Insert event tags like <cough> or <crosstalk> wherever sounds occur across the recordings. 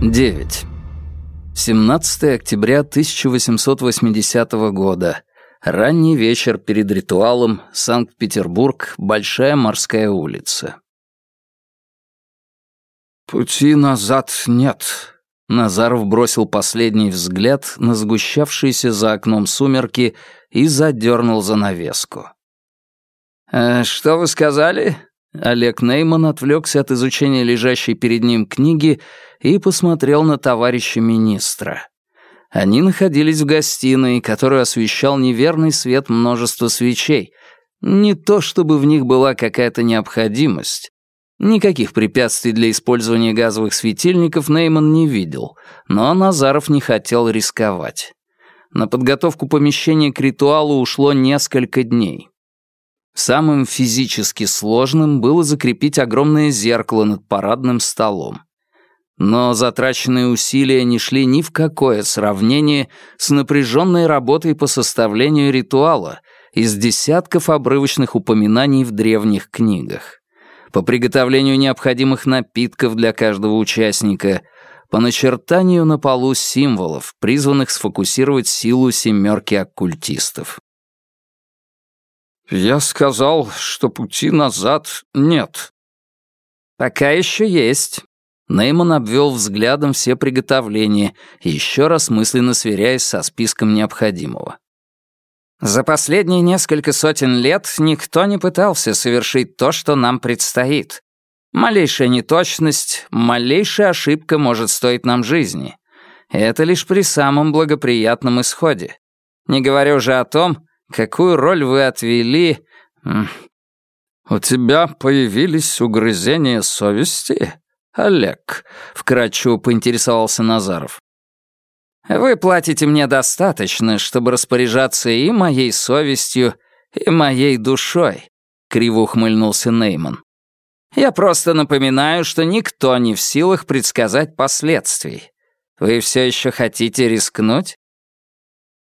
9. 17 октября 1880 года. Ранний вечер перед ритуалом. Санкт-Петербург. Большая морская улица. «Пути назад нет», Назаров бросил последний взгляд на сгущавшиеся за окном сумерки и задернул занавеску. «Э, «Что вы сказали?» Олег Нейман отвлекся от изучения лежащей перед ним книги и посмотрел на товарища министра. Они находились в гостиной, которую освещал неверный свет множества свечей. Не то чтобы в них была какая-то необходимость, Никаких препятствий для использования газовых светильников Нейман не видел, но Назаров не хотел рисковать. На подготовку помещения к ритуалу ушло несколько дней. Самым физически сложным было закрепить огромное зеркало над парадным столом. Но затраченные усилия не шли ни в какое сравнение с напряженной работой по составлению ритуала из десятков обрывочных упоминаний в древних книгах по приготовлению необходимых напитков для каждого участника, по начертанию на полу символов, призванных сфокусировать силу семерки оккультистов. «Я сказал, что пути назад нет». «Пока еще есть». Нейман обвел взглядом все приготовления, еще раз мысленно сверяясь со списком необходимого. За последние несколько сотен лет никто не пытался совершить то, что нам предстоит. Малейшая неточность, малейшая ошибка может стоить нам жизни. это лишь при самом благоприятном исходе. Не говоря уже о том, какую роль вы отвели... «У тебя появились угрызения совести, Олег?» — вкратчиво поинтересовался Назаров. Вы платите мне достаточно, чтобы распоряжаться и моей совестью, и моей душой», — криво ухмыльнулся Нейман. «Я просто напоминаю, что никто не в силах предсказать последствий. Вы все еще хотите рискнуть?»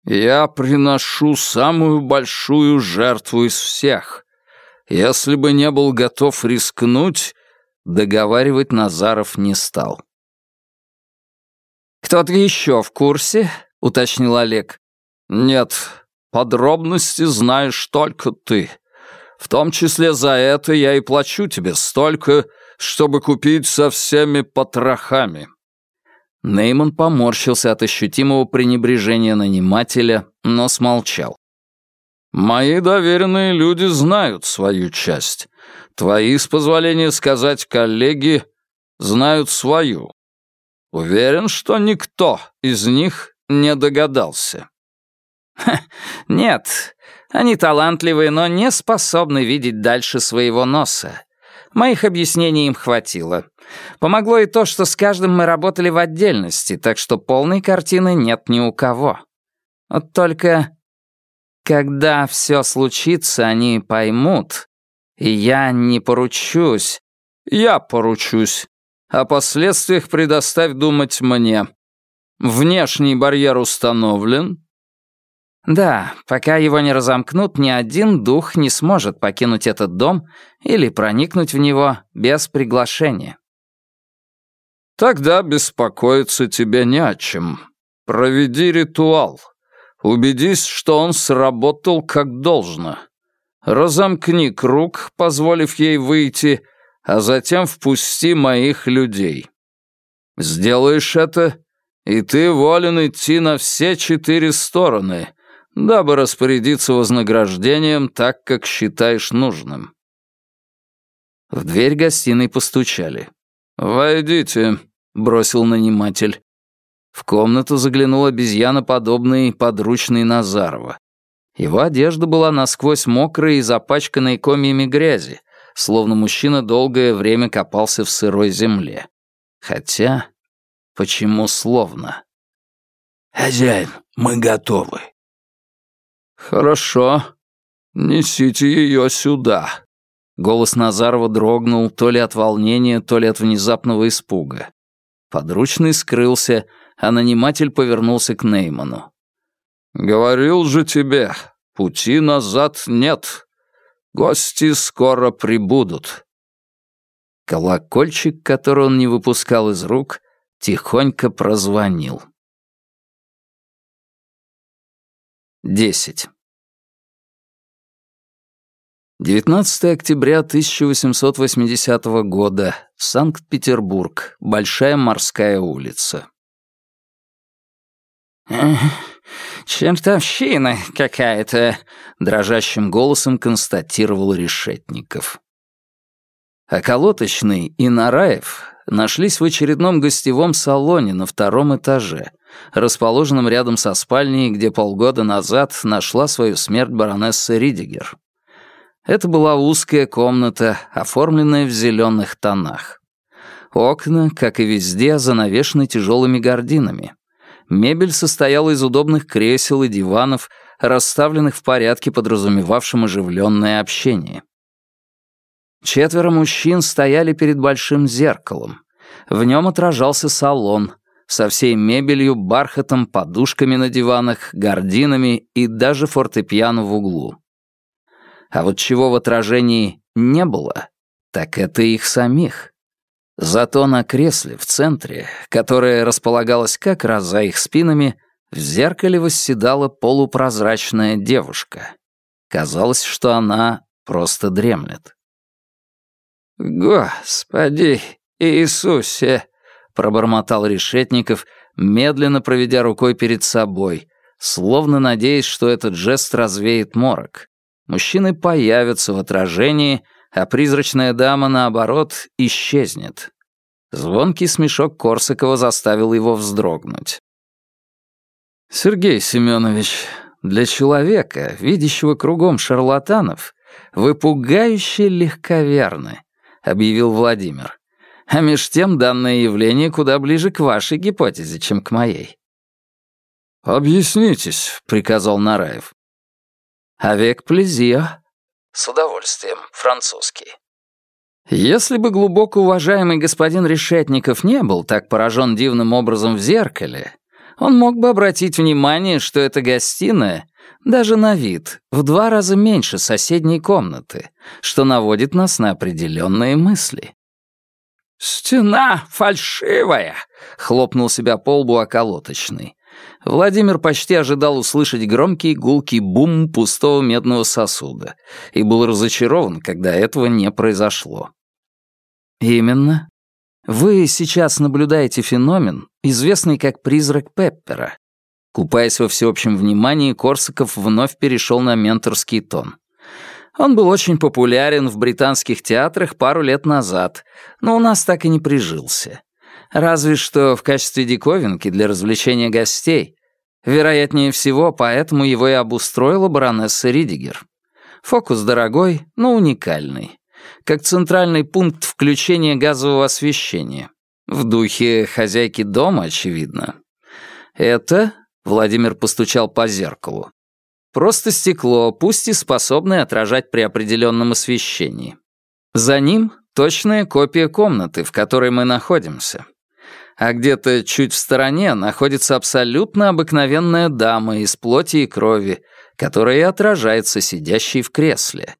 «Я приношу самую большую жертву из всех. Если бы не был готов рискнуть...» Договаривать Назаров не стал. «Кто-то еще в курсе?» — уточнил Олег. «Нет, подробности знаешь только ты. В том числе за это я и плачу тебе столько, чтобы купить со всеми потрохами». Нейман поморщился от ощутимого пренебрежения нанимателя, но смолчал. «Мои доверенные люди знают свою часть. Твои, с позволения сказать, коллеги, знают свою. Уверен, что никто из них не догадался. Ха, нет, они талантливые, но не способны видеть дальше своего носа. Моих объяснений им хватило. Помогло и то, что с каждым мы работали в отдельности, так что полной картины нет ни у кого. Вот только когда все случится, они поймут, и я не поручусь. Я поручусь, о последствиях предоставь думать мне. Внешний барьер установлен?» «Да, пока его не разомкнут, ни один дух не сможет покинуть этот дом или проникнуть в него без приглашения». «Тогда беспокоиться тебе не о чем. Проведи ритуал. Убедись, что он сработал как должно. Разомкни круг, позволив ей выйти, а затем впусти моих людей. Сделаешь это, и ты волен идти на все четыре стороны, дабы распорядиться вознаграждением так, как считаешь нужным». В дверь гостиной постучали. «Войдите», — бросил наниматель. В комнату заглянул обезьяноподобный подручный Назарова. Его одежда была насквозь мокрая и запачканной комьями грязи, словно мужчина долгое время копался в сырой земле. Хотя, почему словно? «Хозяин, мы готовы». «Хорошо. Несите ее сюда». Голос Назарова дрогнул то ли от волнения, то ли от внезапного испуга. Подручный скрылся, а наниматель повернулся к Нейману. «Говорил же тебе, пути назад нет. Гости скоро прибудут». Колокольчик, который он не выпускал из рук, тихонько прозвонил. 10. 19 октября 1880 года. Санкт-Петербург. Большая морская улица. «Чертовщина какая-то», — дрожащим голосом констатировал Решетников. Околоточный и Нараев нашлись в очередном гостевом салоне на втором этаже, расположенном рядом со спальней, где полгода назад нашла свою смерть баронесса Ридигер. Это была узкая комната, оформленная в зеленых тонах. Окна, как и везде, занавешены тяжелыми гардинами. Мебель состояла из удобных кресел и диванов, расставленных в порядке, подразумевавшем оживленное общение. Четверо мужчин стояли перед большим зеркалом. В нем отражался салон со всей мебелью, бархатом, подушками на диванах, гардинами и даже фортепиано в углу. А вот чего в отражении не было, так это их самих. Зато на кресле в центре, которое располагалось как раз за их спинами, в зеркале восседала полупрозрачная девушка. Казалось, что она просто дремлет. «Господи Иисусе!» — пробормотал Решетников, медленно проведя рукой перед собой, словно надеясь, что этот жест развеет морок. Мужчины появятся в отражении, а призрачная дама, наоборот, исчезнет. Звонкий смешок Корсакова заставил его вздрогнуть. «Сергей Семенович, для человека, видящего кругом шарлатанов, вы пугающе легковерны», — объявил Владимир. «А меж тем данное явление куда ближе к вашей гипотезе, чем к моей». «Объяснитесь», — приказал Нараев. «Авек плезио». «С удовольствием, французский». Если бы глубоко уважаемый господин Решетников не был так поражен дивным образом в зеркале, он мог бы обратить внимание, что эта гостиная даже на вид, в два раза меньше соседней комнаты, что наводит нас на определенные мысли. «Стена фальшивая!» — хлопнул себя по лбу околоточный. Владимир почти ожидал услышать громкий гулкий бум пустого медного сосуда и был разочарован, когда этого не произошло. «Именно. Вы сейчас наблюдаете феномен, известный как призрак Пеппера, Купаясь во всеобщем внимании, Корсаков вновь перешел на менторский тон. Он был очень популярен в британских театрах пару лет назад, но у нас так и не прижился. Разве что в качестве диковинки для развлечения гостей. Вероятнее всего, поэтому его и обустроила баронесса Ридигер. Фокус дорогой, но уникальный. Как центральный пункт включения газового освещения. В духе хозяйки дома, очевидно. Это Владимир постучал по зеркалу. Просто стекло, пусть и способное отражать при определенном освещении. За ним точная копия комнаты, в которой мы находимся. А где-то чуть в стороне находится абсолютно обыкновенная дама из плоти и крови, которая и отражается сидящей в кресле.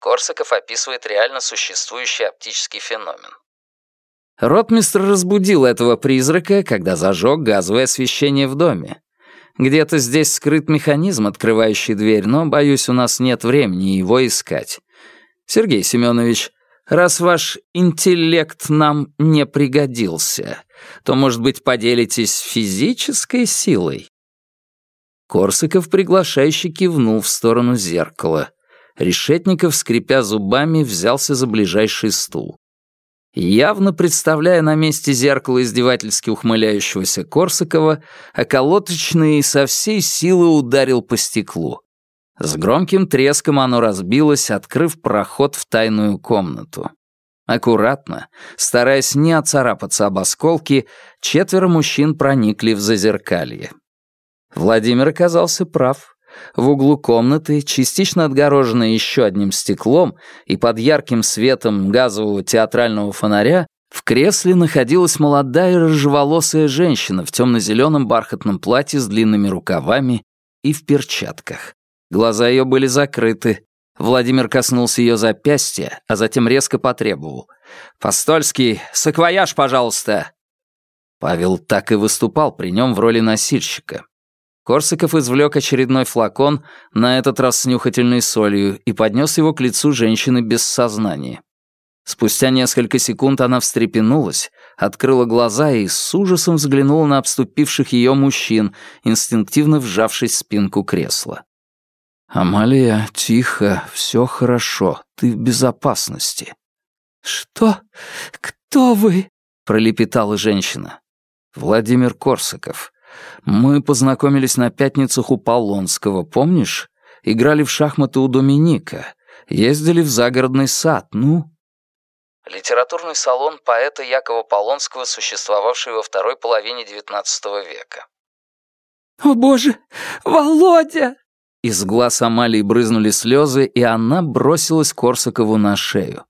Корсаков описывает реально существующий оптический феномен. Ротмистр разбудил этого призрака, когда зажег газовое освещение в доме. Где-то здесь скрыт механизм, открывающий дверь, но, боюсь, у нас нет времени его искать. Сергей Семенович, раз ваш интеллект нам не пригодился, то, может быть, поделитесь физической силой?» Корсаков приглашающе кивнул в сторону зеркала. Решетников, скрипя зубами, взялся за ближайший стул. Явно представляя на месте зеркала издевательски ухмыляющегося Корсакова, околоточный со всей силы ударил по стеклу. С громким треском оно разбилось, открыв проход в тайную комнату. Аккуратно, стараясь не оцарапаться об осколки, четверо мужчин проникли в зазеркалье. Владимир оказался прав. В углу комнаты, частично отгороженной еще одним стеклом и под ярким светом газового театрального фонаря, в кресле находилась молодая рыжеволосая женщина в темно-зеленом бархатном платье с длинными рукавами и в перчатках. Глаза ее были закрыты. Владимир коснулся ее запястья, а затем резко потребовал. «Постольский, саквояж, пожалуйста!» Павел так и выступал при нем в роли носильщика. Корсаков извлек очередной флакон, на этот раз с нюхательной солью, и поднес его к лицу женщины без сознания. Спустя несколько секунд она встрепенулась, открыла глаза и с ужасом взглянула на обступивших ее мужчин, инстинктивно вжавшись в спинку кресла. «Амалия, тихо, все хорошо, ты в безопасности». «Что? Кто вы?» — пролепетала женщина. «Владимир Корсаков. Мы познакомились на пятницах у Полонского, помнишь? Играли в шахматы у Доминика, ездили в загородный сад, ну...» Литературный салон поэта Якова Полонского, существовавший во второй половине XIX века. «О боже, Володя!» Из глаз Амалии брызнули слезы, и она бросилась Корсакову на шею.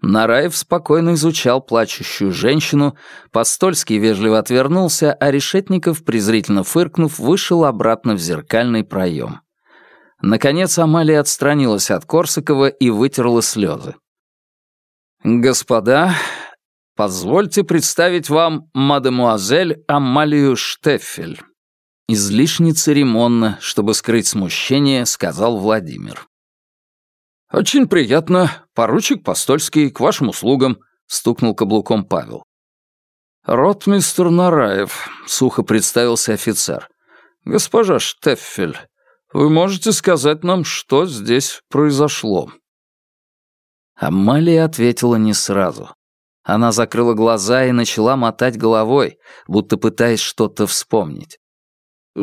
Нараев спокойно изучал плачущую женщину, Постольский вежливо отвернулся, а Решетников, презрительно фыркнув, вышел обратно в зеркальный проем. Наконец Амалия отстранилась от Корсакова и вытерла слезы. «Господа, позвольте представить вам мадемуазель Амалию Штеффель». Излишне церемонно, чтобы скрыть смущение, сказал Владимир. «Очень приятно. Поручик Постольский, к вашим услугам», — стукнул каблуком Павел. «Ротмистр Нараев», — сухо представился офицер. «Госпожа Штеффель, вы можете сказать нам, что здесь произошло?» Амалия ответила не сразу. Она закрыла глаза и начала мотать головой, будто пытаясь что-то вспомнить.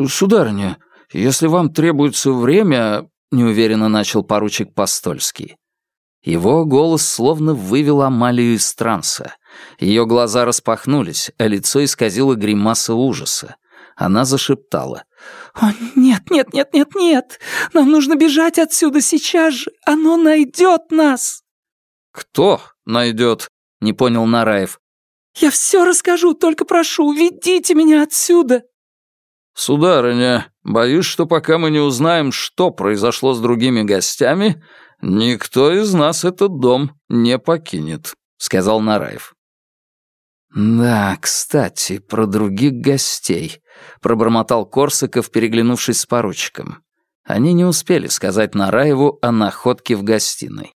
«Сударыня, если вам требуется время...» — неуверенно начал поручик Постольский. Его голос словно вывел Амалию из транса. Ее глаза распахнулись, а лицо исказило гримаса ужаса. Она зашептала. «О, нет, нет, нет, нет, нет! Нам нужно бежать отсюда сейчас же! Оно найдет нас!» «Кто найдет?» — не понял Нараев. «Я все расскажу, только прошу, ведите меня отсюда!» «Сударыня, боюсь, что пока мы не узнаем, что произошло с другими гостями, никто из нас этот дом не покинет», — сказал Нараев. «Да, кстати, про других гостей», — пробормотал Корсаков, переглянувшись с поручиком. Они не успели сказать Нараеву о находке в гостиной.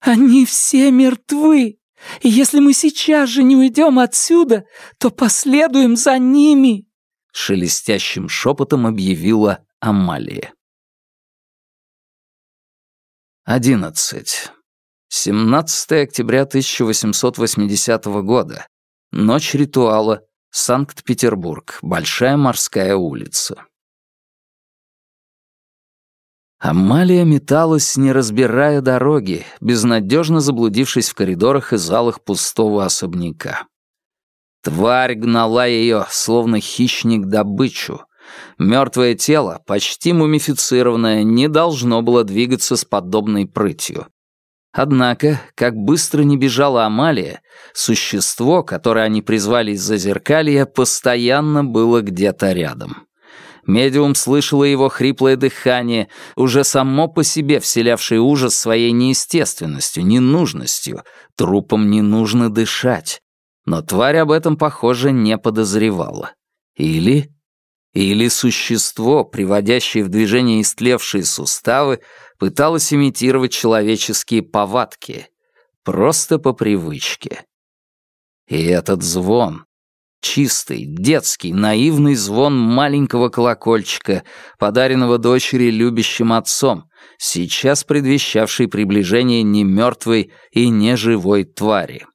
«Они все мертвы, и если мы сейчас же не уйдем отсюда, то последуем за ними!» Шелестящим шепотом объявила Амалия. Одиннадцать. 17 октября 1880 года. Ночь ритуала. Санкт-Петербург. Большая морская улица. Амалия металась, не разбирая дороги, безнадежно заблудившись в коридорах и залах пустого особняка. Тварь гнала ее, словно хищник добычу. Мертвое тело, почти мумифицированное, не должно было двигаться с подобной прытью. Однако, как быстро не бежала Амалия, существо, которое они призвали из-за зеркалья, постоянно было где-то рядом. Медиум слышала его хриплое дыхание, уже само по себе вселявшее ужас своей неестественностью, ненужностью. Трупам не нужно дышать. Но тварь об этом, похоже, не подозревала. Или... Или существо, приводящее в движение истлевшие суставы, пыталось имитировать человеческие повадки. Просто по привычке. И этот звон, Чистый, детский, наивный звон маленького колокольчика, подаренного дочери любящим отцом, сейчас предвещавший приближение не мертвой и не живой твари.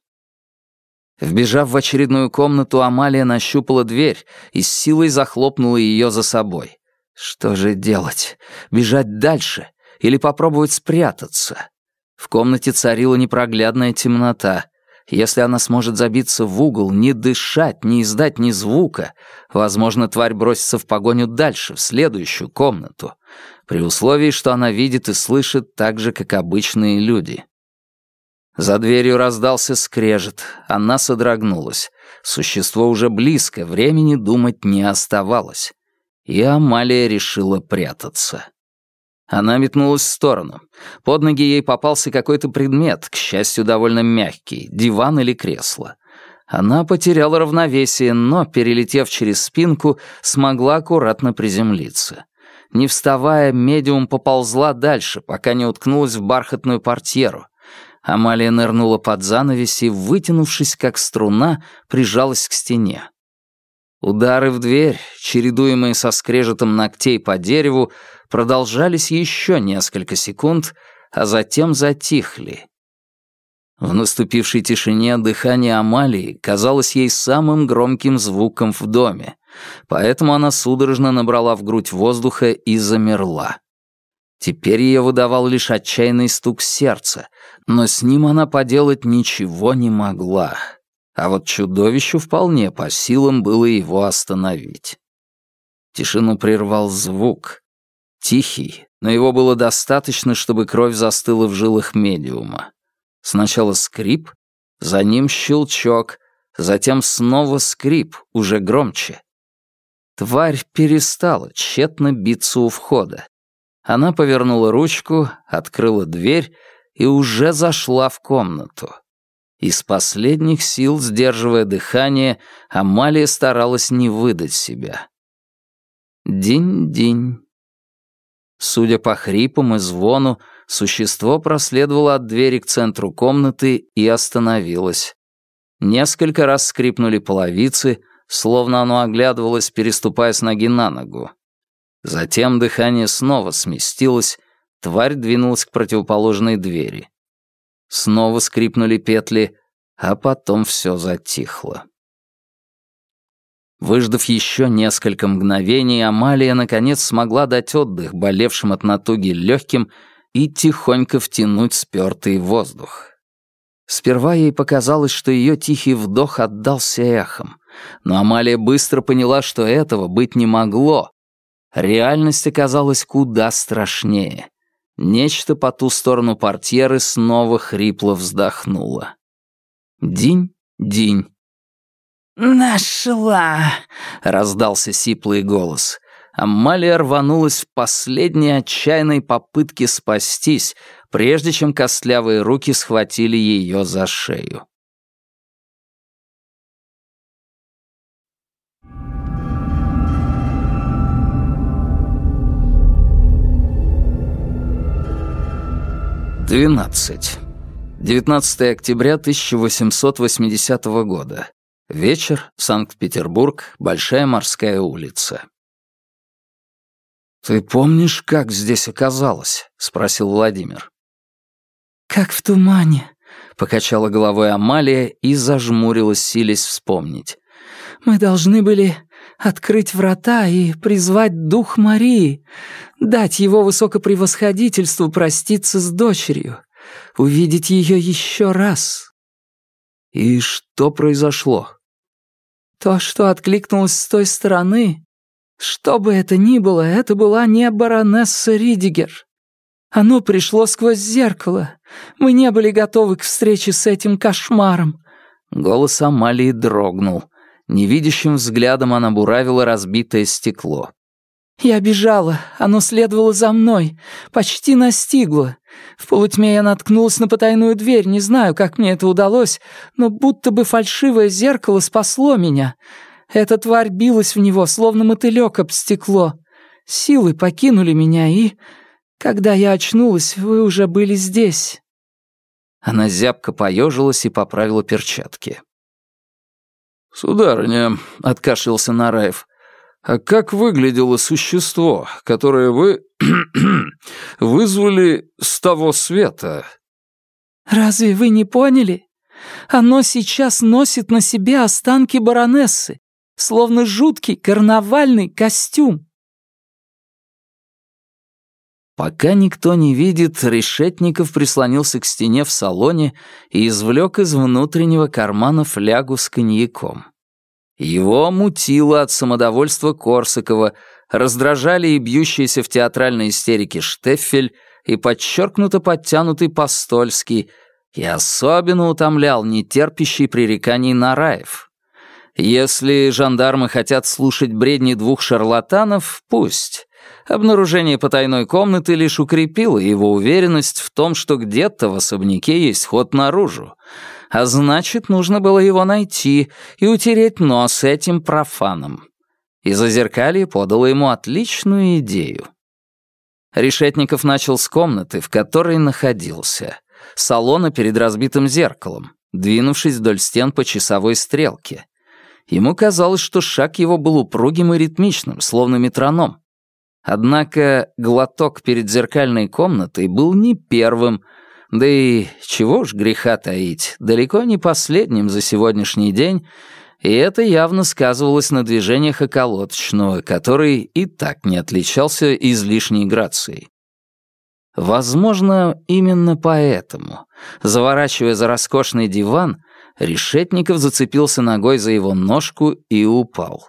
Вбежав в очередную комнату, Амалия нащупала дверь и с силой захлопнула ее за собой. Что же делать? Бежать дальше? Или попробовать спрятаться? В комнате царила непроглядная темнота. Если она сможет забиться в угол, не дышать, не издать ни звука, возможно, тварь бросится в погоню дальше, в следующую комнату, при условии, что она видит и слышит так же, как обычные люди. За дверью раздался скрежет, она содрогнулась. Существо уже близко, времени думать не оставалось. И Амалия решила прятаться. Она метнулась в сторону. Под ноги ей попался какой-то предмет, к счастью, довольно мягкий, диван или кресло. Она потеряла равновесие, но, перелетев через спинку, смогла аккуратно приземлиться. Не вставая, медиум поползла дальше, пока не уткнулась в бархатную портьеру. Амалия нырнула под занавес и, вытянувшись как струна, прижалась к стене. Удары в дверь, чередуемые со скрежетом ногтей по дереву, продолжались еще несколько секунд, а затем затихли. В наступившей тишине дыхание Амалии казалось ей самым громким звуком в доме, поэтому она судорожно набрала в грудь воздуха и замерла. Теперь ее выдавал лишь отчаянный стук сердца, но с ним она поделать ничего не могла. А вот чудовищу вполне по силам было его остановить. Тишину прервал звук. Тихий, но его было достаточно, чтобы кровь застыла в жилах медиума. Сначала скрип, за ним щелчок, затем снова скрип, уже громче. Тварь перестала тщетно биться у входа. Она повернула ручку, открыла дверь и уже зашла в комнату. Из последних сил, сдерживая дыхание, Амалия старалась не выдать себя. Динь-динь. Судя по хрипам и звону, существо проследовало от двери к центру комнаты и остановилось. Несколько раз скрипнули половицы, словно оно оглядывалось, переступая с ноги на ногу. Затем дыхание снова сместилось, тварь двинулась к противоположной двери. Снова скрипнули петли, а потом все затихло. Выждав еще несколько мгновений, Амалия наконец смогла дать отдых болевшим от натуги легким и тихонько втянуть спертый воздух. Сперва ей показалось, что ее тихий вдох отдался эхом, но Амалия быстро поняла, что этого быть не могло. Реальность оказалась куда страшнее. Нечто по ту сторону портьеры снова хрипло вздохнуло. Динь-динь. «Нашла!» — раздался сиплый голос. Амалия рванулась в последней отчаянной попытке спастись, прежде чем костлявые руки схватили ее за шею. Двенадцать. 19 октября 1880 года. Вечер, Санкт-Петербург, Большая морская улица. «Ты помнишь, как здесь оказалось?» — спросил Владимир. «Как в тумане», — покачала головой Амалия и зажмурилась, силясь вспомнить. «Мы должны были открыть врата и призвать дух Марии, дать его высокопревосходительству проститься с дочерью, увидеть ее еще раз. И что произошло? То, что откликнулось с той стороны, что бы это ни было, это была не баронесса Ридигер. Оно пришло сквозь зеркало. Мы не были готовы к встрече с этим кошмаром. Голос Амалии дрогнул. Невидящим взглядом она буравила разбитое стекло. Я бежала, оно следовало за мной, почти настигло. В полутьме я наткнулась на потайную дверь, не знаю, как мне это удалось, но будто бы фальшивое зеркало спасло меня. Эта тварь билась в него, словно мотылёк об стекло. Силы покинули меня, и... Когда я очнулась, вы уже были здесь». Она зябко поежилась и поправила перчатки. «Сударыня», — откашлялся Нараев, а как выглядело существо, которое вы <clears throat> вызвали с того света? Разве вы не поняли? Оно сейчас носит на себе останки баронессы, словно жуткий карнавальный костюм. Пока никто не видит, Решетников прислонился к стене в салоне и извлек из внутреннего кармана флягу с коньяком. Его мутило от самодовольства Корсакова, раздражали и бьющиеся в театральной истерике Штеффель и подчеркнуто подтянутый Постольский, и особенно утомлял нетерпящий пререканий Нараев. Если жандармы хотят слушать бредни двух шарлатанов, пусть. Обнаружение потайной комнаты лишь укрепило его уверенность в том, что где-то в особняке есть ход наружу, А значит, нужно было его найти и утереть нос этим профаном. И Зазеркалье подало ему отличную идею. Решетников начал с комнаты, в которой находился. Салона перед разбитым зеркалом, двинувшись вдоль стен по часовой стрелке. Ему казалось, что шаг его был упругим и ритмичным, словно метроном. Однако глоток перед зеркальной комнатой был не первым, да и чего уж греха таить, далеко не последним за сегодняшний день, и это явно сказывалось на движениях околоточного, который и так не отличался излишней грацией. Возможно, именно поэтому, заворачивая за роскошный диван, Решетников зацепился ногой за его ножку и упал.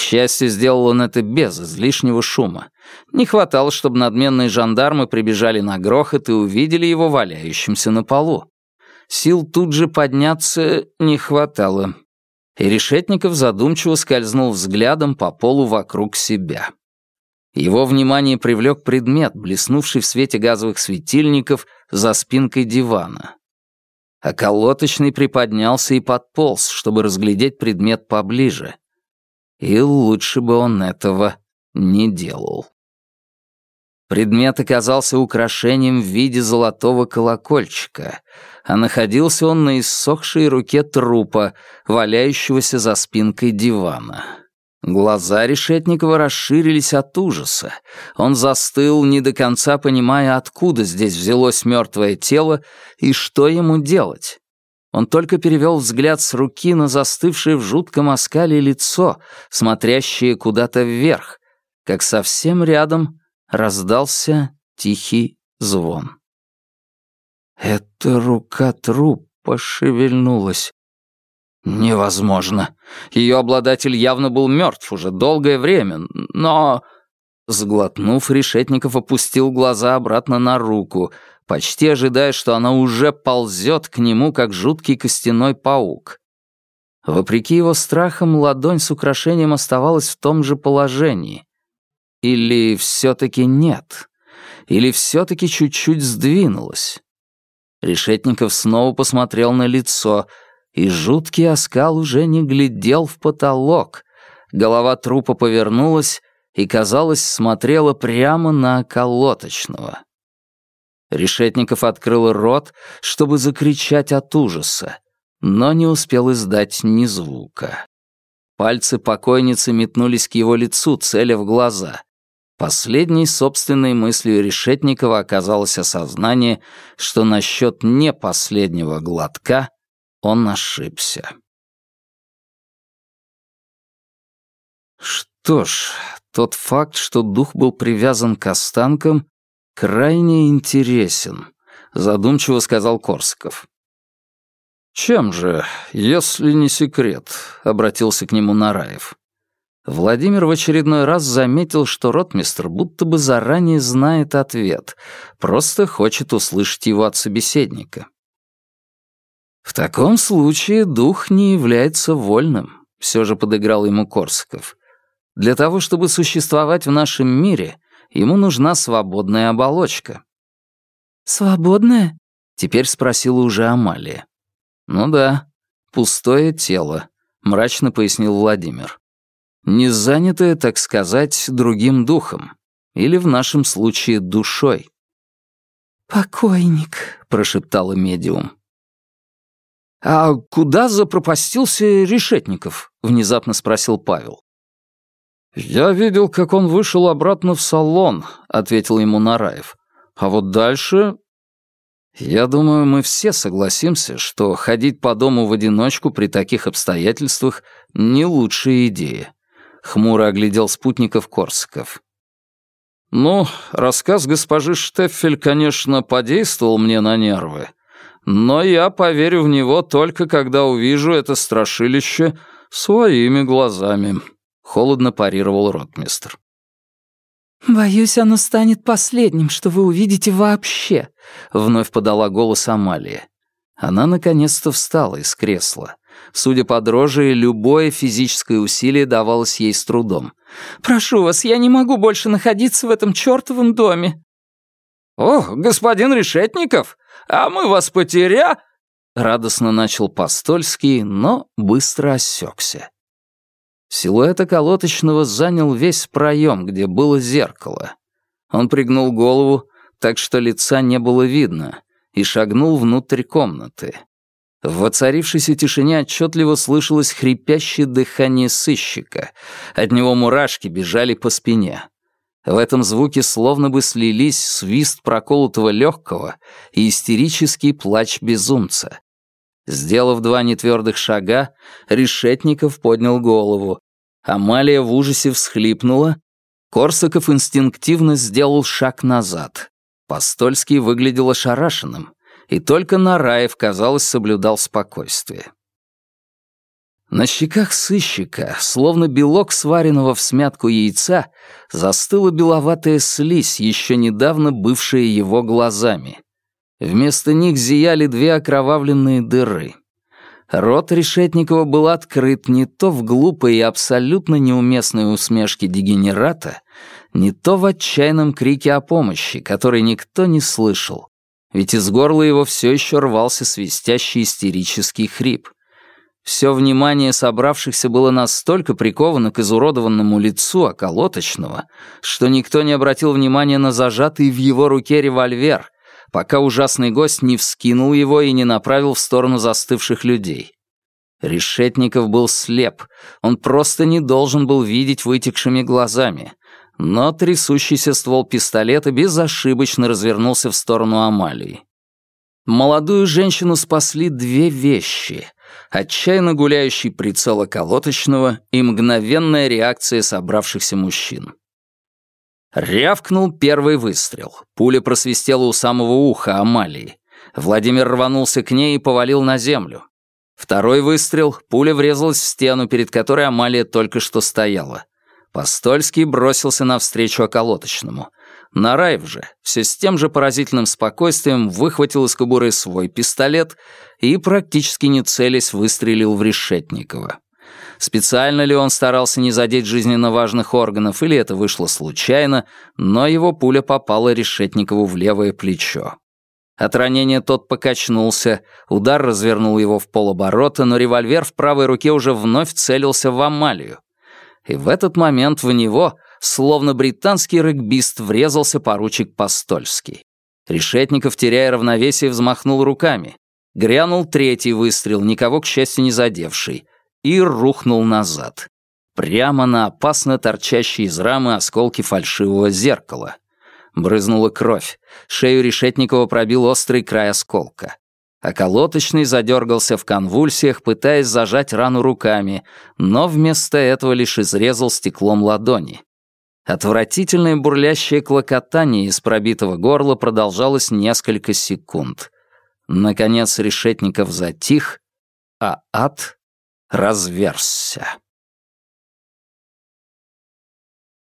К счастью, сделал он это без излишнего шума. Не хватало, чтобы надменные жандармы прибежали на грохот и увидели его валяющимся на полу. Сил тут же подняться не хватало. И Решетников задумчиво скользнул взглядом по полу вокруг себя. Его внимание привлек предмет, блеснувший в свете газовых светильников за спинкой дивана. А колоточный приподнялся и подполз, чтобы разглядеть предмет поближе. И лучше бы он этого не делал. Предмет оказался украшением в виде золотого колокольчика, а находился он на иссохшей руке трупа, валяющегося за спинкой дивана. Глаза Решетникова расширились от ужаса. Он застыл, не до конца понимая, откуда здесь взялось мертвое тело и что ему делать. Он только перевел взгляд с руки на застывшее в жутком оскале лицо, смотрящее куда-то вверх, как совсем рядом раздался тихий звон. Эта рука трупа шевельнулась. Невозможно. Ее обладатель явно был мертв уже долгое время, но... Сглотнув, Решетников опустил глаза обратно на руку, почти ожидая, что она уже ползет к нему, как жуткий костяной паук. Вопреки его страхам, ладонь с украшением оставалась в том же положении. Или все-таки нет? Или все-таки чуть-чуть сдвинулась? Решетников снова посмотрел на лицо, и жуткий оскал уже не глядел в потолок. Голова трупа повернулась и, казалось, смотрела прямо на околоточного. Решетников открыл рот, чтобы закричать от ужаса, но не успел издать ни звука. Пальцы покойницы метнулись к его лицу, целя в глаза. Последней собственной мыслью Решетникова оказалось осознание, что насчет не последнего глотка он ошибся. Что ж, тот факт, что дух был привязан к останкам, крайне интересен, задумчиво сказал Корсаков. «Чем же, если не секрет?» — обратился к нему Нараев. Владимир в очередной раз заметил, что ротмистр будто бы заранее знает ответ, просто хочет услышать его от собеседника. «В таком случае дух не является вольным», — все же подыграл ему Корсаков. «Для того, чтобы существовать в нашем мире, ему нужна свободная оболочка». «Свободная?» — теперь спросила уже Амалия. «Ну да, пустое тело», — мрачно пояснил Владимир. «Не занятое, так сказать, другим духом, или в нашем случае душой». «Покойник», — прошептала медиум. «А куда запропастился Решетников?» — внезапно спросил Павел. «Я видел, как он вышел обратно в салон», — ответил ему Нараев. «А вот дальше...» «Я думаю, мы все согласимся, что ходить по дому в одиночку при таких обстоятельствах — не лучшая идея», — хмуро оглядел спутников Корсаков. «Ну, рассказ госпожи Штеффель, конечно, подействовал мне на нервы, но я поверю в него только когда увижу это страшилище своими глазами», — холодно парировал ротмистр. «Боюсь, оно станет последним, что вы увидите вообще», — вновь подала голос Амалия. Она наконец-то встала из кресла. Судя по дрожи, любое физическое усилие давалось ей с трудом. «Прошу вас, я не могу больше находиться в этом чертовом доме». «О, господин Решетников, а мы вас потеря...» радостно начал Постольский, но быстро осекся. Силуэт околоточного занял весь проем, где было зеркало. Он пригнул голову, так что лица не было видно, и шагнул внутрь комнаты. В воцарившейся тишине отчетливо слышалось хрипящее дыхание сыщика. От него мурашки бежали по спине. В этом звуке словно бы слились свист проколотого легкого и истерический плач безумца. Сделав два нетвердых шага, Решетников поднял голову. Амалия в ужасе всхлипнула. Корсаков инстинктивно сделал шаг назад. Постольский выглядел ошарашенным, и только Нараев, казалось, соблюдал спокойствие. На щеках сыщика, словно белок сваренного в смятку яйца, застыла беловатая слизь, еще недавно бывшая его глазами. Вместо них зияли две окровавленные дыры. Рот Решетникова был открыт не то в глупой и абсолютно неуместной усмешке дегенерата, не то в отчаянном крике о помощи, который никто не слышал. Ведь из горла его все еще рвался свистящий истерический хрип. Все внимание собравшихся было настолько приковано к изуродованному лицу околоточного, что никто не обратил внимания на зажатый в его руке револьвер, пока ужасный гость не вскинул его и не направил в сторону застывших людей. Решетников был слеп, он просто не должен был видеть вытекшими глазами. Но трясущийся ствол пистолета безошибочно развернулся в сторону Амалии. Молодую женщину спасли две вещи — отчаянно гуляющий прицел околоточного и мгновенная реакция собравшихся мужчин. Рявкнул первый выстрел. Пуля просвистела у самого уха Амалии. Владимир рванулся к ней и повалил на землю. Второй выстрел, пуля врезалась в стену, перед которой Амалия только что стояла. Постольский бросился навстречу околоточному. Нараев же, все с тем же поразительным спокойствием, выхватил из кобуры свой пистолет и, практически не целясь, выстрелил в Решетникова. Специально ли он старался не задеть жизненно важных органов, или это вышло случайно, но его пуля попала Решетникову в левое плечо. От ранения тот покачнулся, удар развернул его в полоборота, но револьвер в правой руке уже вновь целился в Амалию. И в этот момент в него, словно британский регбист, врезался поручик Постольский. Решетников, теряя равновесие, взмахнул руками. Грянул третий выстрел, никого, к счастью, не задевший и рухнул назад. Прямо на опасно торчащие из рамы осколки фальшивого зеркала. Брызнула кровь. Шею Решетникова пробил острый край осколка. А колоточный задергался в конвульсиях, пытаясь зажать рану руками, но вместо этого лишь изрезал стеклом ладони. Отвратительное бурлящее клокотание из пробитого горла продолжалось несколько секунд. Наконец Решетников затих, а ад разверзся.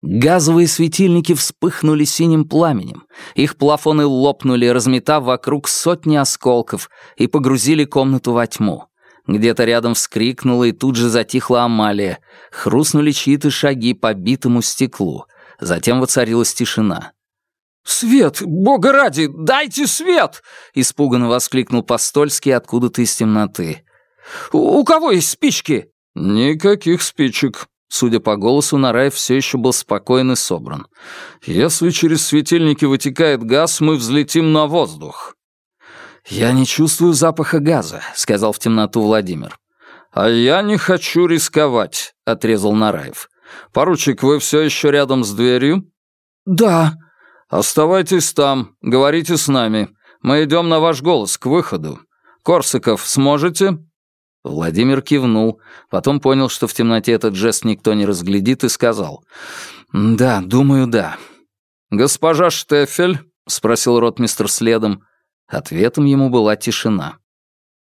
Газовые светильники вспыхнули синим пламенем. Их плафоны лопнули, разметав вокруг сотни осколков, и погрузили комнату во тьму. Где-то рядом вскрикнула и тут же затихла Амалия. Хрустнули чьи-то шаги по битому стеклу. Затем воцарилась тишина. «Свет! Бога ради! Дайте свет!» — испуганно воскликнул Постольский откуда-то из темноты. У кого есть спички?» «Никаких спичек». Судя по голосу, Нараев все еще был спокоен и собран. «Если через светильники вытекает газ, мы взлетим на воздух». «Я не чувствую запаха газа», — сказал в темноту Владимир. «А я не хочу рисковать», — отрезал Нараев. «Поручик, вы все еще рядом с дверью?» «Да». «Оставайтесь там, говорите с нами. Мы идем на ваш голос, к выходу. Корсаков, сможете?» Владимир кивнул, потом понял, что в темноте этот жест никто не разглядит, и сказал. «Да, думаю, да». «Госпожа Штефель?» — спросил ротмистр следом. Ответом ему была тишина.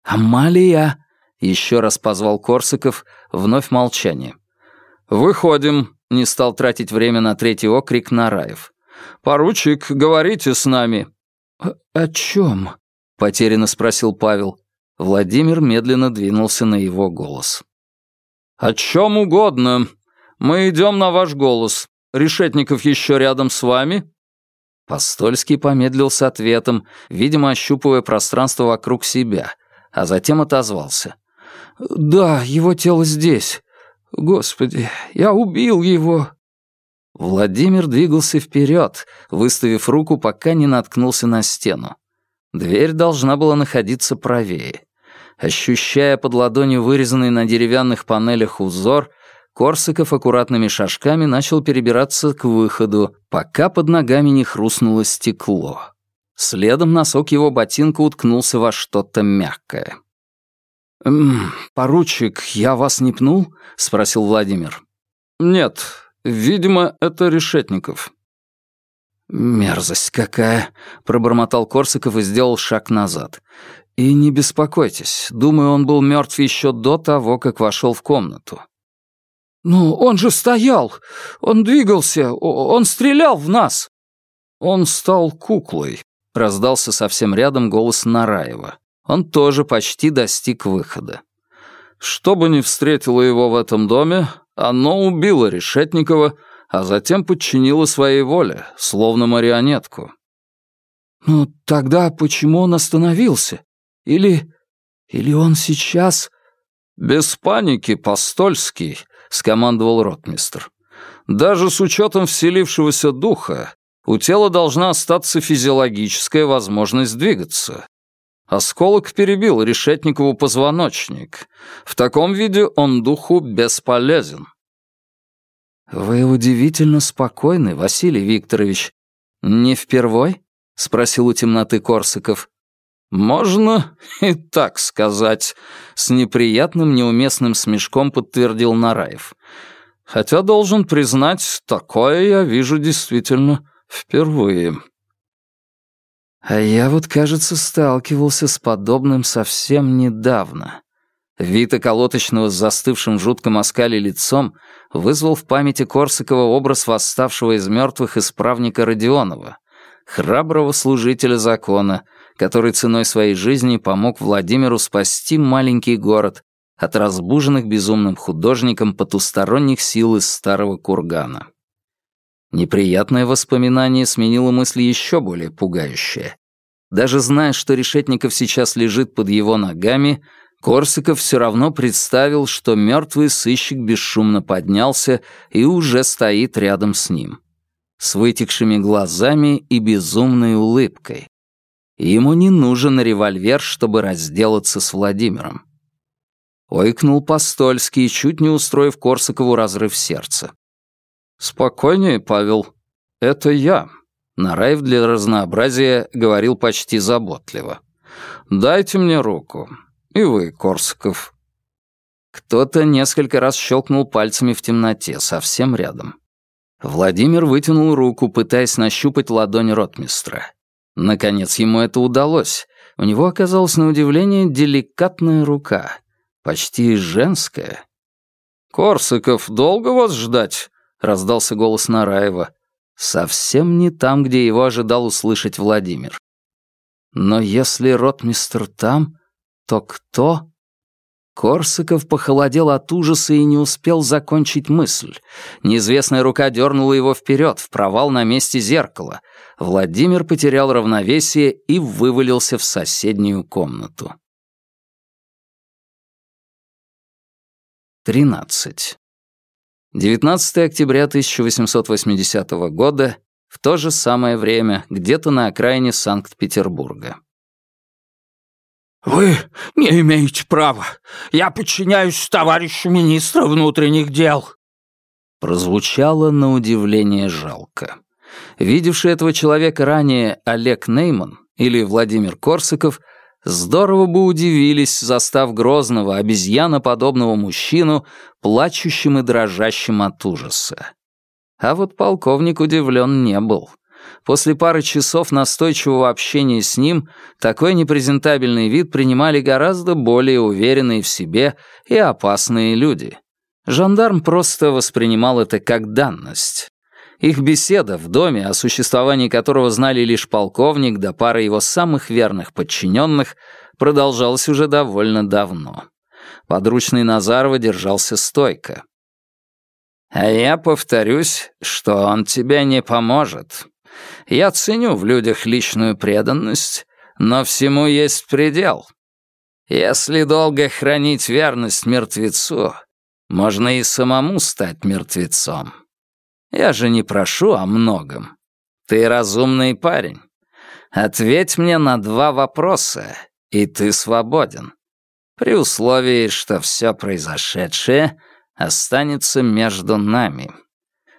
«Амалия!» — еще раз позвал Корсаков, вновь молчание. «Выходим», — не стал тратить время на третий окрик Нараев. «Поручик, говорите с нами». «О, «О чем?» — потерянно спросил Павел. Владимир медленно двинулся на его голос. «О чем угодно. Мы идем на ваш голос. Решетников еще рядом с вами?» Постольский помедлил с ответом, видимо, ощупывая пространство вокруг себя, а затем отозвался. «Да, его тело здесь. Господи, я убил его!» Владимир двигался вперед, выставив руку, пока не наткнулся на стену. Дверь должна была находиться правее. Ощущая под ладонью вырезанный на деревянных панелях узор, Корсаков аккуратными шажками начал перебираться к выходу, пока под ногами не хрустнуло стекло. Следом носок его ботинка уткнулся во что-то мягкое. «М «Поручик, я вас не пнул?» — спросил Владимир. «Нет, видимо, это Решетников». «Мерзость какая!» — пробормотал Корсаков и сделал шаг назад. «И не беспокойтесь, думаю, он был мертв еще до того, как вошел в комнату». «Ну, он же стоял! Он двигался! Он стрелял в нас!» «Он стал куклой», — раздался совсем рядом голос Нараева. Он тоже почти достиг выхода. Что бы ни встретило его в этом доме, оно убило Решетникова, а затем подчинило своей воле, словно марионетку. «Ну, тогда почему он остановился? Или... или он сейчас...» «Без паники, Постольский», — скомандовал ротмистр. «Даже с учетом вселившегося духа, у тела должна остаться физиологическая возможность двигаться. Осколок перебил Решетникову позвоночник. В таком виде он духу бесполезен. «Вы удивительно спокойны, Василий Викторович. Не впервой?» — спросил у темноты Корсаков. «Можно и так сказать», — с неприятным неуместным смешком подтвердил Нараев. «Хотя, должен признать, такое я вижу действительно впервые». А я вот, кажется, сталкивался с подобным совсем недавно. Вид околоточного с застывшим в жутком оскале лицом вызвал в памяти Корсакова образ восставшего из мертвых исправника Родионова, храброго служителя закона, который ценой своей жизни помог Владимиру спасти маленький город от разбуженных безумным художником потусторонних сил из старого кургана. Неприятное воспоминание сменило мысль еще более пугающее. Даже зная, что Решетников сейчас лежит под его ногами, Корсаков все равно представил, что мертвый сыщик бесшумно поднялся и уже стоит рядом с ним. С вытекшими глазами и безумной улыбкой. Ему не нужен револьвер, чтобы разделаться с Владимиром. Ойкнул Постольский, чуть не устроив Корсакову разрыв сердца. «Спокойнее, Павел. Это я». Нараев для разнообразия говорил почти заботливо. «Дайте мне руку. И вы, Корсаков». Кто-то несколько раз щелкнул пальцами в темноте, совсем рядом. Владимир вытянул руку, пытаясь нащупать ладонь ротмистра. Наконец ему это удалось. У него оказалась на удивление деликатная рука, почти женская. «Корсаков, долго вас ждать?» — раздался голос Нараева. Совсем не там, где его ожидал услышать Владимир. Но если ротмистр там, то кто? Корсаков похолодел от ужаса и не успел закончить мысль. Неизвестная рука дернула его вперед, в провал на месте зеркала. Владимир потерял равновесие и вывалился в соседнюю комнату. Тринадцать. 19 октября 1880 года, в то же самое время, где-то на окраине Санкт-Петербурга. «Вы не имеете права. Я подчиняюсь товарищу министра внутренних дел». Прозвучало на удивление жалко. Видевший этого человека ранее Олег Нейман или Владимир Корсаков здорово бы удивились, застав грозного, обезьяноподобного мужчину, плачущим и дрожащим от ужаса. А вот полковник удивлен не был. После пары часов настойчивого общения с ним такой непрезентабельный вид принимали гораздо более уверенные в себе и опасные люди. Жандарм просто воспринимал это как данность. Их беседа в доме, о существовании которого знали лишь полковник да пара его самых верных подчиненных, продолжалась уже довольно давно. Подручный Назарова держался стойко. «А я повторюсь, что он тебе не поможет. Я ценю в людях личную преданность, но всему есть предел. Если долго хранить верность мертвецу, можно и самому стать мертвецом. Я же не прошу о многом. Ты разумный парень. Ответь мне на два вопроса, и ты свободен. При условии, что все произошедшее останется между нами.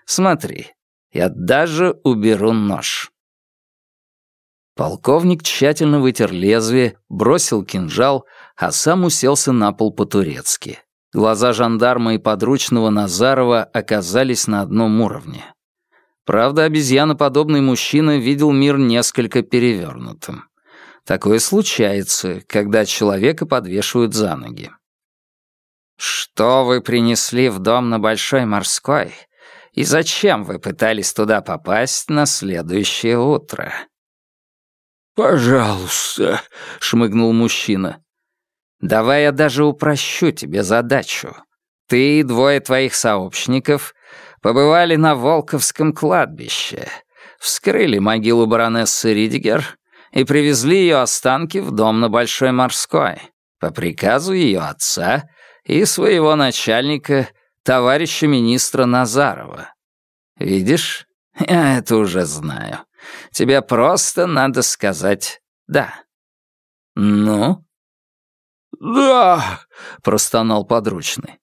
Смотри, я даже уберу нож. Полковник тщательно вытер лезвие, бросил кинжал, а сам уселся на пол по-турецки. Глаза жандарма и подручного Назарова оказались на одном уровне. Правда, обезьяноподобный мужчина видел мир несколько перевернутым. Такое случается, когда человека подвешивают за ноги. «Что вы принесли в дом на Большой Морской? И зачем вы пытались туда попасть на следующее утро?» «Пожалуйста», — шмыгнул мужчина. «Давай я даже упрощу тебе задачу. Ты и двое твоих сообщников побывали на Волковском кладбище, вскрыли могилу баронессы Ридигер и привезли ее останки в дом на Большой Морской по приказу ее отца и своего начальника, товарища министра Назарова. Видишь, я это уже знаю. Тебе просто надо сказать «да». «Ну?» «Да», — простонал подручный.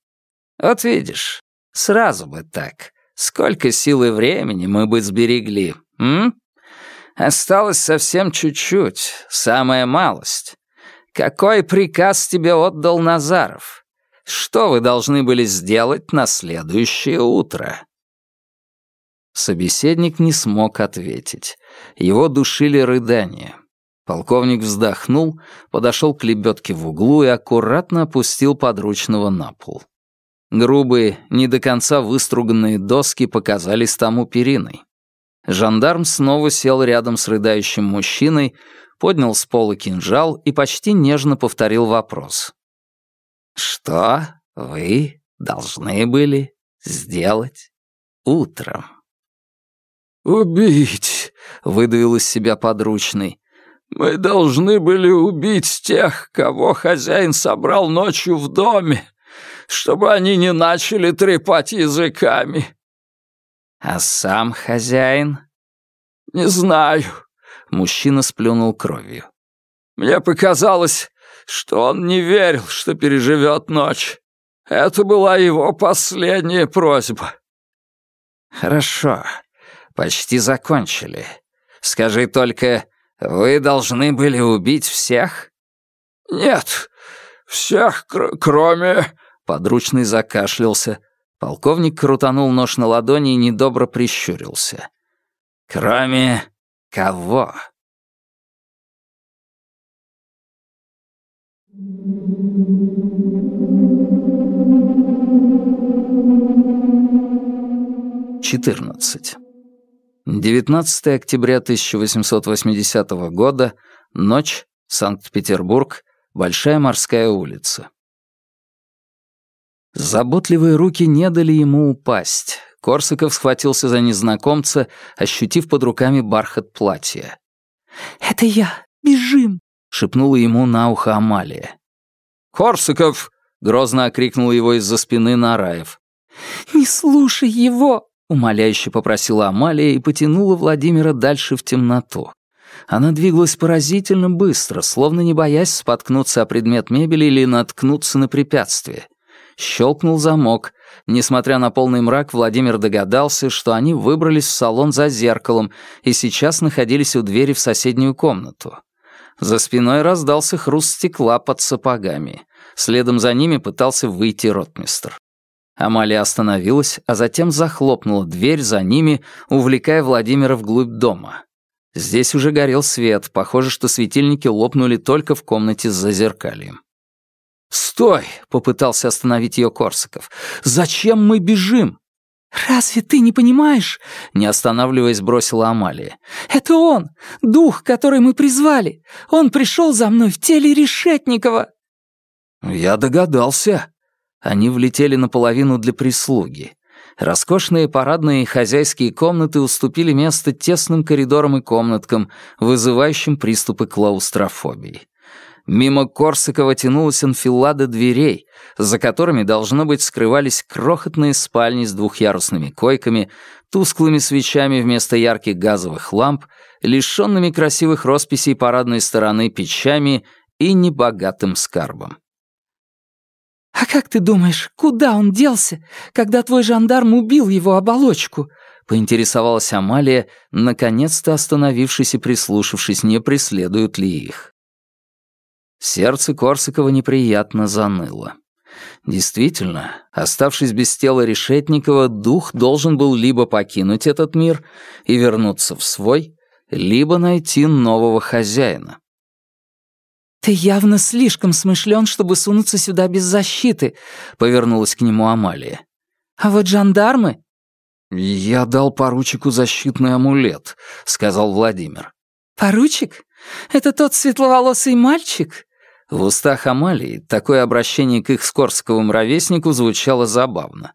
«Вот видишь, сразу бы так. Сколько сил и времени мы бы сберегли, м? Осталось совсем чуть-чуть, самая малость. Какой приказ тебе отдал Назаров? Что вы должны были сделать на следующее утро?» Собеседник не смог ответить. Его душили рыдания. Полковник вздохнул, подошел к лебедке в углу и аккуратно опустил подручного на пол. Грубые, не до конца выструганные доски показались тому периной. Жандарм снова сел рядом с рыдающим мужчиной, поднял с пола кинжал и почти нежно повторил вопрос. «Что вы должны были сделать утром?» «Убить!» — выдавил из себя подручный. «Мы должны были убить тех, кого хозяин собрал ночью в доме, чтобы они не начали трепать языками». «А сам хозяин?» «Не знаю», — мужчина сплюнул кровью. «Мне показалось, что он не верил, что переживет ночь. Это была его последняя просьба». «Хорошо», «Почти закончили. Скажи только, вы должны были убить всех?» «Нет, всех, кр кроме...» Подручный закашлялся. Полковник крутанул нож на ладони и недобро прищурился. «Кроме кого?» Четырнадцать. 19 октября 1880 года, ночь, Санкт-Петербург, Большая морская улица. Заботливые руки не дали ему упасть. Корсаков схватился за незнакомца, ощутив под руками бархат платья. «Это я! Бежим!» — шепнула ему на ухо Амалия. «Корсаков!» — грозно окрикнул его из-за спины Нараев. «Не слушай его!» Умоляюще попросила Амалия и потянула Владимира дальше в темноту. Она двигалась поразительно быстро, словно не боясь споткнуться о предмет мебели или наткнуться на препятствие. Щелкнул замок. Несмотря на полный мрак, Владимир догадался, что они выбрались в салон за зеркалом и сейчас находились у двери в соседнюю комнату. За спиной раздался хруст стекла под сапогами. Следом за ними пытался выйти ротмистр. Амалия остановилась, а затем захлопнула дверь за ними, увлекая Владимира вглубь дома. Здесь уже горел свет, похоже, что светильники лопнули только в комнате с зазеркальем. «Стой!» — попытался остановить ее Корсаков. «Зачем мы бежим?» «Разве ты не понимаешь?» — не останавливаясь, бросила Амалия. «Это он! Дух, который мы призвали! Он пришел за мной в теле Решетникова!» «Я догадался», они влетели наполовину для прислуги. Роскошные парадные и хозяйские комнаты уступили место тесным коридорам и комнаткам, вызывающим приступы клаустрофобии. Мимо Корсакова тянулась анфилада дверей, за которыми, должно быть, скрывались крохотные спальни с двухъярусными койками, тусклыми свечами вместо ярких газовых ламп, лишенными красивых росписей парадной стороны печами и небогатым скарбом. «А как ты думаешь, куда он делся, когда твой жандарм убил его оболочку?» — поинтересовалась Амалия, наконец-то остановившись и прислушавшись, не преследуют ли их. Сердце Корсакова неприятно заныло. Действительно, оставшись без тела Решетникова, дух должен был либо покинуть этот мир и вернуться в свой, либо найти нового хозяина. «Ты явно слишком смышлен, чтобы сунуться сюда без защиты», — повернулась к нему Амалия. «А вот жандармы...» «Я дал поручику защитный амулет», — сказал Владимир. «Поручик? Это тот светловолосый мальчик?» В устах Амалии такое обращение к их скорсковым ровеснику звучало забавно.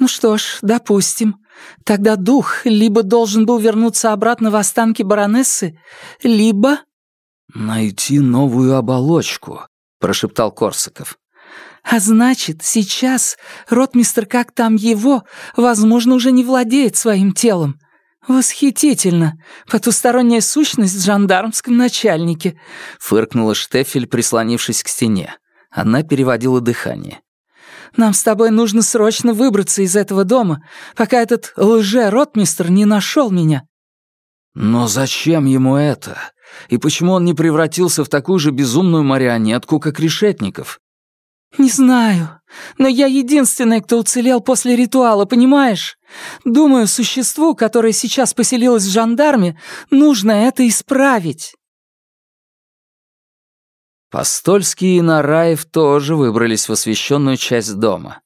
«Ну что ж, допустим. Тогда дух либо должен был вернуться обратно в останки баронессы, либо...» «Найти новую оболочку», — прошептал Корсаков. «А значит, сейчас ротмистр, как там его, возможно, уже не владеет своим телом. «Восхитительно! Потусторонняя сущность в жандармском начальнике!» — фыркнула Штефель, прислонившись к стене. Она переводила дыхание. «Нам с тобой нужно срочно выбраться из этого дома, пока этот лже-ротмистр не нашел меня». «Но зачем ему это? И почему он не превратился в такую же безумную марионетку, как Решетников?» «Не знаю, но я единственная, кто уцелел после ритуала, понимаешь? Думаю, существу, которое сейчас поселилось в жандарме, нужно это исправить». Постольский и Нараев тоже выбрались в освещенную часть дома.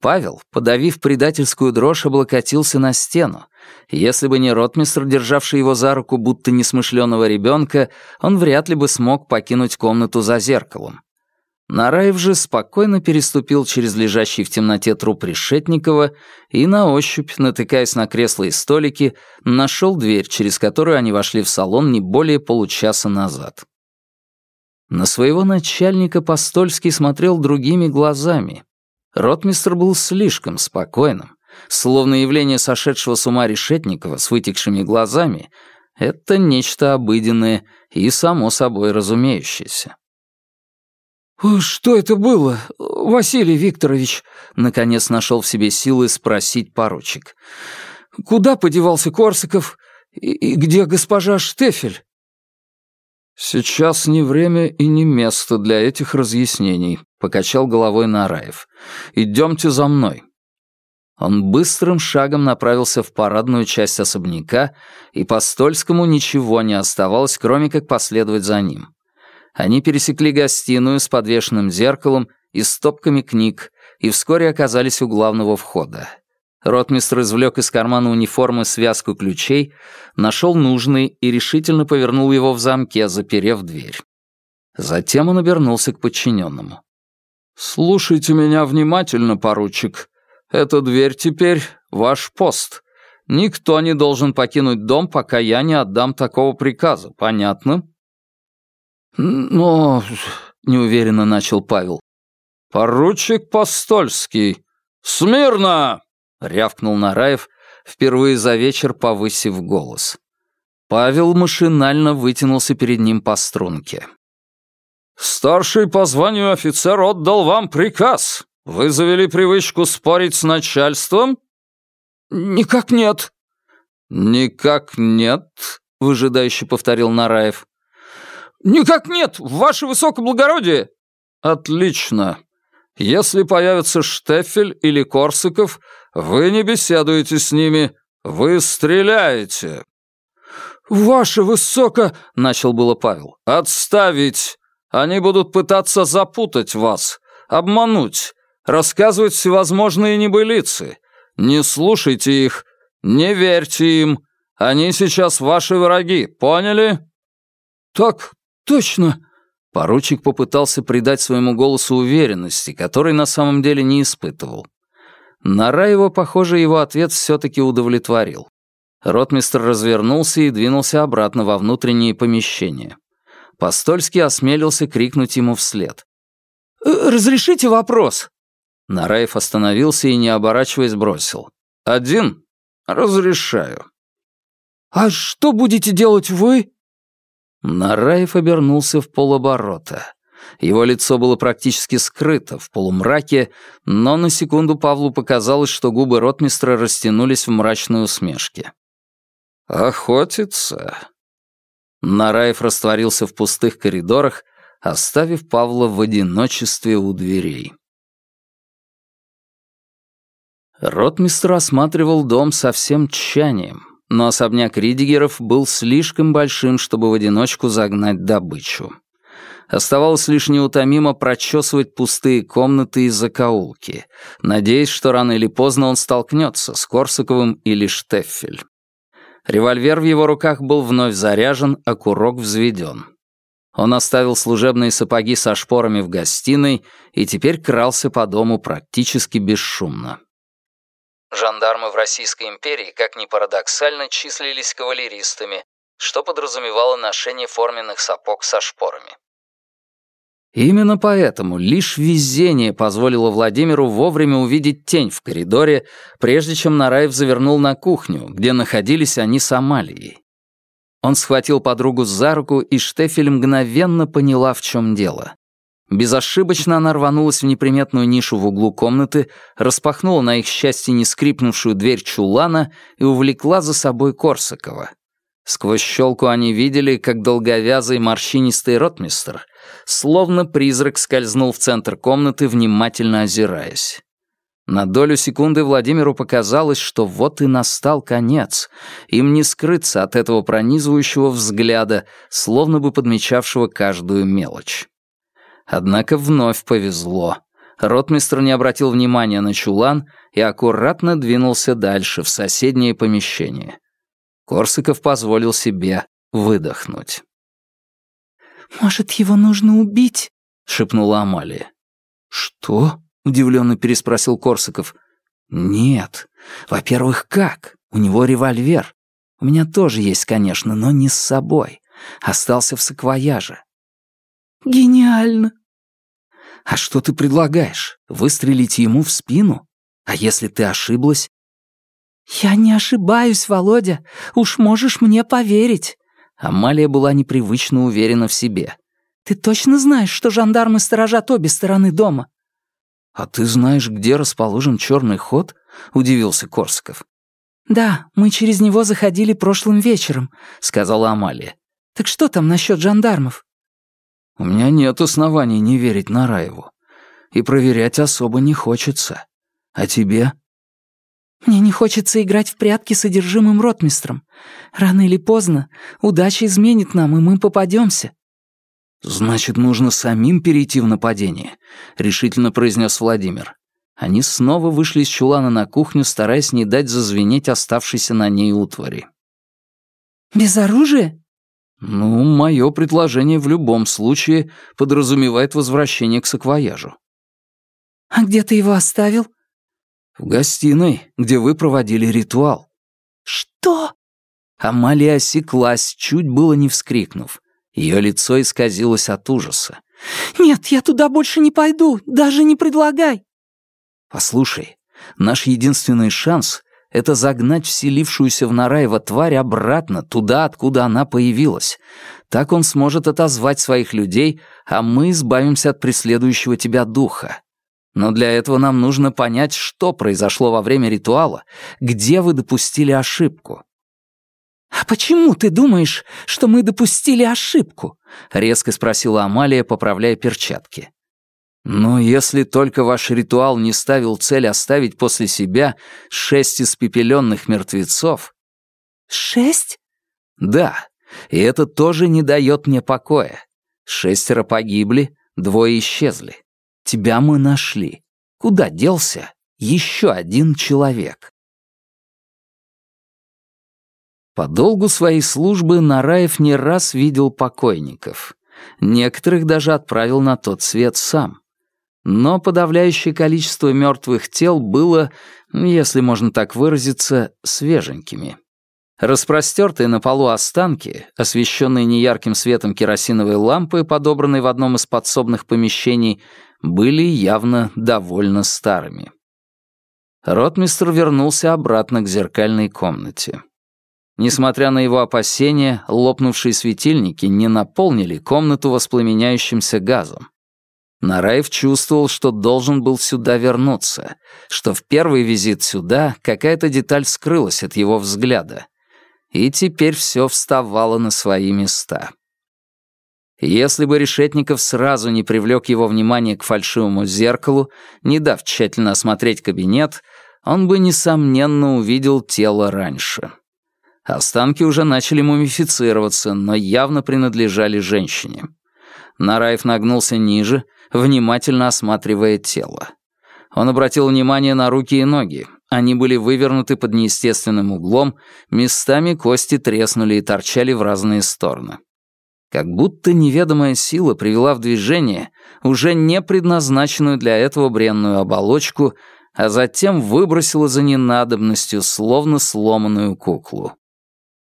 Павел, подавив предательскую дрожь, облокотился на стену. Если бы не ротмистр, державший его за руку, будто несмышленого ребенка, он вряд ли бы смог покинуть комнату за зеркалом. Нараев же спокойно переступил через лежащий в темноте труп Решетникова и на ощупь, натыкаясь на кресла и столики, нашел дверь, через которую они вошли в салон не более получаса назад. На своего начальника Постольский смотрел другими глазами. Ротмистр был слишком спокойным, словно явление сошедшего с ума Решетникова с вытекшими глазами — это нечто обыденное и само собой разумеющееся. «Что это было, Василий Викторович?» Наконец нашел в себе силы спросить поручик. «Куда подевался Корсаков? И, и где госпожа Штефель?» «Сейчас не время и не место для этих разъяснений», — покачал головой Нараев. «Идемте за мной». Он быстрым шагом направился в парадную часть особняка, и Постольскому ничего не оставалось, кроме как последовать за ним. Они пересекли гостиную с подвешенным зеркалом и стопками книг и вскоре оказались у главного входа. Ротмистр извлек из кармана униформы связку ключей, нашел нужный и решительно повернул его в замке, заперев дверь. Затем он обернулся к подчиненному. «Слушайте меня внимательно, поручик. Эта дверь теперь ваш пост. Никто не должен покинуть дом, пока я не отдам такого приказа, понятно?» «Но...» — неуверенно начал Павел. «Поручик Постольский! Смирно!» — рявкнул Нараев, впервые за вечер повысив голос. Павел машинально вытянулся перед ним по струнке. «Старший по званию офицер отдал вам приказ. Вы завели привычку спорить с начальством?» «Никак нет». «Никак нет», — выжидающе повторил Нараев. «Никак нет, ваше высокоблагородие!» «Отлично. Если появится Штефель или Корсаков, вы не беседуете с ними, вы стреляете». «Ваше высоко...» — начал было Павел. «Отставить! Они будут пытаться запутать вас, обмануть, рассказывать всевозможные небылицы. Не слушайте их, не верьте им. Они сейчас ваши враги, поняли?» «Так «Точно!» Поручик попытался придать своему голосу уверенности, которой на самом деле не испытывал. Нараева, похоже, его ответ все-таки удовлетворил. Ротмистр развернулся и двинулся обратно во внутренние помещения. Постольский осмелился крикнуть ему вслед. «Э, «Разрешите вопрос?» Нараев остановился и, не оборачиваясь, бросил. «Один? Разрешаю». «А что будете делать вы?» Нараев обернулся в полоборота. Его лицо было практически скрыто, в полумраке, но на секунду Павлу показалось, что губы ротмистра растянулись в мрачной усмешке. «Охотиться?» Нараев растворился в пустых коридорах, оставив Павла в одиночестве у дверей. Ротмистр осматривал дом со всем тщанием, но особняк Ридигеров был слишком большим, чтобы в одиночку загнать добычу. Оставалось лишь неутомимо прочесывать пустые комнаты и закоулки, надеясь, что рано или поздно он столкнется с Корсаковым или Штеффель. Револьвер в его руках был вновь заряжен, а курок взведен. Он оставил служебные сапоги со шпорами в гостиной и теперь крался по дому практически бесшумно. Жандармы в Российской империи, как ни парадоксально, числились кавалеристами, что подразумевало ношение форменных сапог со шпорами. Именно поэтому лишь везение позволило Владимиру вовремя увидеть тень в коридоре, прежде чем Нараев завернул на кухню, где находились они с Амалией. Он схватил подругу за руку, и Штефель мгновенно поняла, в чем дело. Безошибочно она рванулась в неприметную нишу в углу комнаты, распахнула на их счастье не скрипнувшую дверь чулана и увлекла за собой Корсакова. Сквозь щелку они видели, как долговязый морщинистый ротмистр, словно призрак, скользнул в центр комнаты, внимательно озираясь. На долю секунды Владимиру показалось, что вот и настал конец. Им не скрыться от этого пронизывающего взгляда, словно бы подмечавшего каждую мелочь. Однако вновь повезло. Ротмистр не обратил внимания на чулан и аккуратно двинулся дальше, в соседнее помещение. Корсаков позволил себе выдохнуть. «Может, его нужно убить?» — шепнула Амалия. «Что?» — удивленно переспросил Корсаков. «Нет. Во-первых, как? У него револьвер. У меня тоже есть, конечно, но не с собой. Остался в саквояже». «Гениально!» «А что ты предлагаешь? Выстрелить ему в спину? А если ты ошиблась?» «Я не ошибаюсь, Володя. Уж можешь мне поверить». Амалия была непривычно уверена в себе. «Ты точно знаешь, что жандармы сторожат обе стороны дома?» «А ты знаешь, где расположен черный ход?» — удивился Корсаков. «Да, мы через него заходили прошлым вечером», — сказала Амалия. «Так что там насчет жандармов?» «У меня нет оснований не верить Нараеву. И проверять особо не хочется. А тебе?» Мне не хочется играть в прятки с одержимым ротмистром. Рано или поздно удача изменит нам, и мы попадемся. «Значит, нужно самим перейти в нападение», — решительно произнес Владимир. Они снова вышли из чулана на кухню, стараясь не дать зазвенеть оставшейся на ней утвари. «Без оружия?» «Ну, мое предложение в любом случае подразумевает возвращение к саквояжу». «А где ты его оставил?» «В гостиной, где вы проводили ритуал». «Что?» Амалия осеклась, чуть было не вскрикнув. Ее лицо исказилось от ужаса. «Нет, я туда больше не пойду, даже не предлагай». «Послушай, наш единственный шанс — это загнать вселившуюся в Нараева тварь обратно, туда, откуда она появилась. Так он сможет отозвать своих людей, а мы избавимся от преследующего тебя духа. Но для этого нам нужно понять, что произошло во время ритуала, где вы допустили ошибку». «А почему ты думаешь, что мы допустили ошибку?» — резко спросила Амалия, поправляя перчатки. «Но если только ваш ритуал не ставил цель оставить после себя шесть испепеленных мертвецов...» «Шесть?» «Да, и это тоже не дает мне покоя. Шестеро погибли, двое исчезли. Тебя мы нашли. Куда делся еще один человек?» По долгу своей службы Нараев не раз видел покойников. Некоторых даже отправил на тот свет сам. Но подавляющее количество мертвых тел было, если можно так выразиться, свеженькими. Распростертые на полу останки, освещенные неярким светом керосиновой лампы, подобранной в одном из подсобных помещений, были явно довольно старыми. Ротмистр вернулся обратно к зеркальной комнате. Несмотря на его опасения, лопнувшие светильники не наполнили комнату воспламеняющимся газом. Нараев чувствовал, что должен был сюда вернуться, что в первый визит сюда какая-то деталь скрылась от его взгляда. И теперь все вставало на свои места. Если бы Решетников сразу не привлек его внимание к фальшивому зеркалу, не дав тщательно осмотреть кабинет, он бы, несомненно, увидел тело раньше. Останки уже начали мумифицироваться, но явно принадлежали женщине. Нараев нагнулся ниже, внимательно осматривая тело. Он обратил внимание на руки и ноги. Они были вывернуты под неестественным углом, местами кости треснули и торчали в разные стороны. Как будто неведомая сила привела в движение уже не предназначенную для этого бренную оболочку, а затем выбросила за ненадобностью, словно сломанную куклу.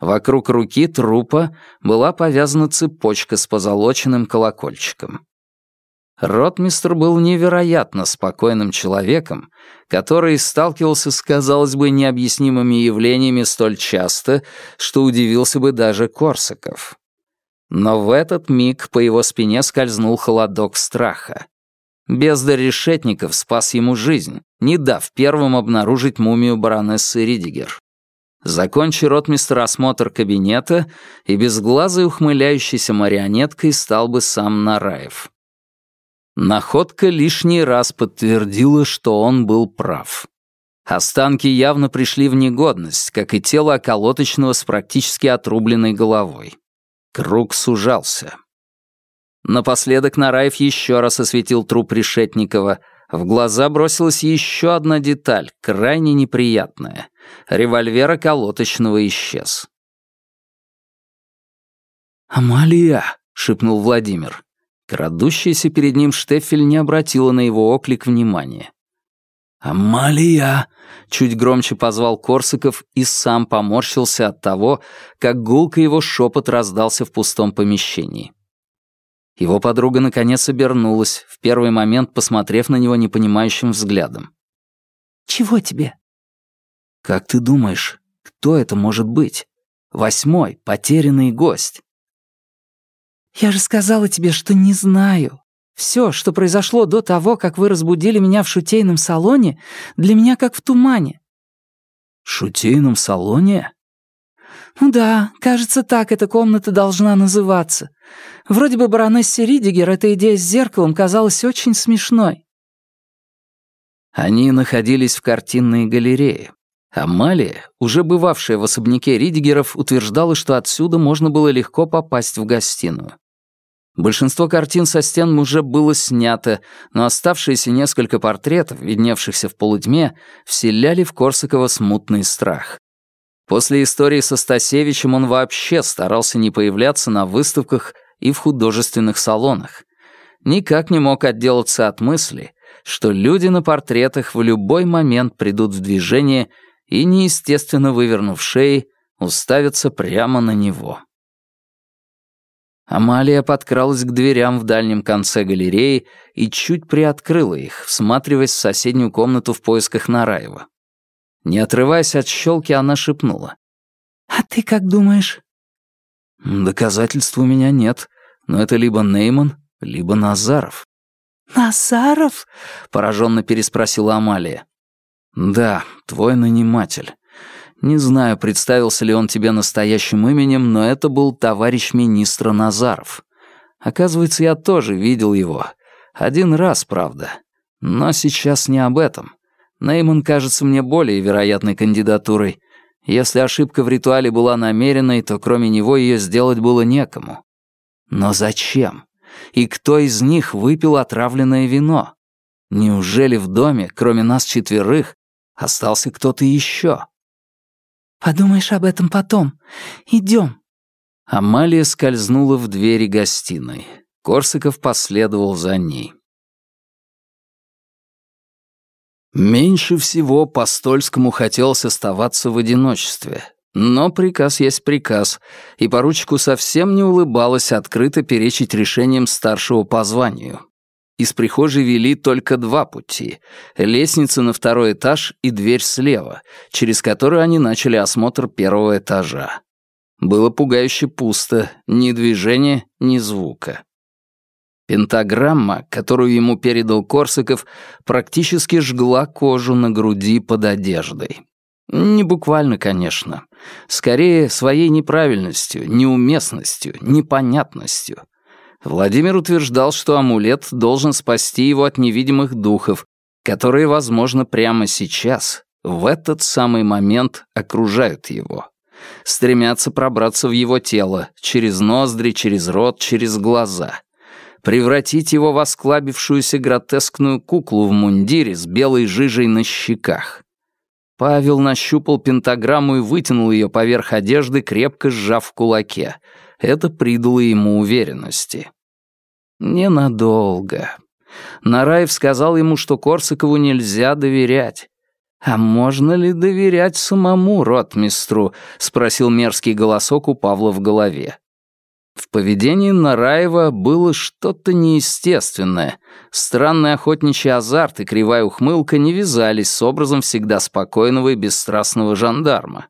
Вокруг руки трупа была повязана цепочка с позолоченным колокольчиком. Ротмистр был невероятно спокойным человеком, который сталкивался с, казалось бы, необъяснимыми явлениями столь часто, что удивился бы даже Корсаков. Но в этот миг по его спине скользнул холодок страха. Бездарь Решетников спас ему жизнь, не дав первым обнаружить мумию баронессы Ридигер. Закончи ротмистр осмотр кабинета, и безглазой ухмыляющейся марионеткой стал бы сам Нараев. Находка лишний раз подтвердила, что он был прав. Останки явно пришли в негодность, как и тело околоточного с практически отрубленной головой. Круг сужался. Напоследок Нараев еще раз осветил труп Решетникова — в глаза бросилась еще одна деталь, крайне неприятная. Револьвер околоточного исчез. «Амалия!» — шепнул Владимир. Крадущаяся перед ним Штефель не обратила на его оклик внимания. «Амалия!» — чуть громче позвал Корсаков и сам поморщился от того, как гулко его шепот раздался в пустом помещении. Его подруга наконец обернулась, в первый момент посмотрев на него непонимающим взглядом. «Чего тебе?» «Как ты думаешь, кто это может быть? Восьмой, потерянный гость». «Я же сказала тебе, что не знаю. Все, что произошло до того, как вы разбудили меня в шутейном салоне, для меня как в тумане». «Шутейном салоне?» «Ну да, кажется, так эта комната должна называться. Вроде бы баронессе Ридигер эта идея с зеркалом казалась очень смешной». Они находились в картинной галерее. Амалия, уже бывавшая в особняке Ридигеров, утверждала, что отсюда можно было легко попасть в гостиную. Большинство картин со стен уже было снято, но оставшиеся несколько портретов, видневшихся в полутьме, вселяли в Корсакова смутный страх. После истории со Стасевичем он вообще старался не появляться на выставках и в художественных салонах. Никак не мог отделаться от мысли, что люди на портретах в любой момент придут в движение и, неестественно вывернув шеи, уставятся прямо на него. Амалия подкралась к дверям в дальнем конце галереи и чуть приоткрыла их, всматриваясь в соседнюю комнату в поисках Нараева. Не отрываясь от щелки, она шепнула. «А ты как думаешь?» «Доказательств у меня нет, но это либо Нейман, либо Назаров». «Назаров?» — пораженно переспросила Амалия. «Да, твой наниматель. Не знаю, представился ли он тебе настоящим именем, но это был товарищ министра Назаров. Оказывается, я тоже видел его. Один раз, правда. Но сейчас не об этом. Нейман кажется мне более вероятной кандидатурой. Если ошибка в ритуале была намеренной, то кроме него ее сделать было некому. Но зачем? И кто из них выпил отравленное вино? Неужели в доме, кроме нас четверых, остался кто-то еще? «Подумаешь об этом потом. Идем». Амалия скользнула в двери гостиной. Корсаков последовал за ней. Меньше всего Постольскому хотелось оставаться в одиночестве, Но приказ есть приказ, и поручику совсем не улыбалось открыто перечить решением старшего по званию. Из прихожей вели только два пути — лестница на второй этаж и дверь слева, через которую они начали осмотр первого этажа. Было пугающе пусто, ни движения, ни звука. Пентаграмма, которую ему передал Корсаков, практически жгла кожу на груди под одеждой. Не буквально, конечно. Скорее, своей неправильностью, неуместностью, непонятностью. Владимир утверждал, что амулет должен спасти его от невидимых духов, которые, возможно, прямо сейчас, в этот самый момент окружают его. Стремятся пробраться в его тело, через ноздри, через рот, через глаза. Превратить его в осклабившуюся гротескную куклу в мундире с белой жижей на щеках. Павел нащупал пентаграмму и вытянул ее поверх одежды, крепко сжав в кулаке. Это придало ему уверенности. Ненадолго. Нараев сказал ему, что Корсакову нельзя доверять. «А можно ли доверять самому ротмистру?» — спросил мерзкий голосок у Павла в голове. В поведении Нараева было что-то неестественное. Странный охотничий азарт и кривая ухмылка не вязались с образом всегда спокойного и бесстрастного жандарма.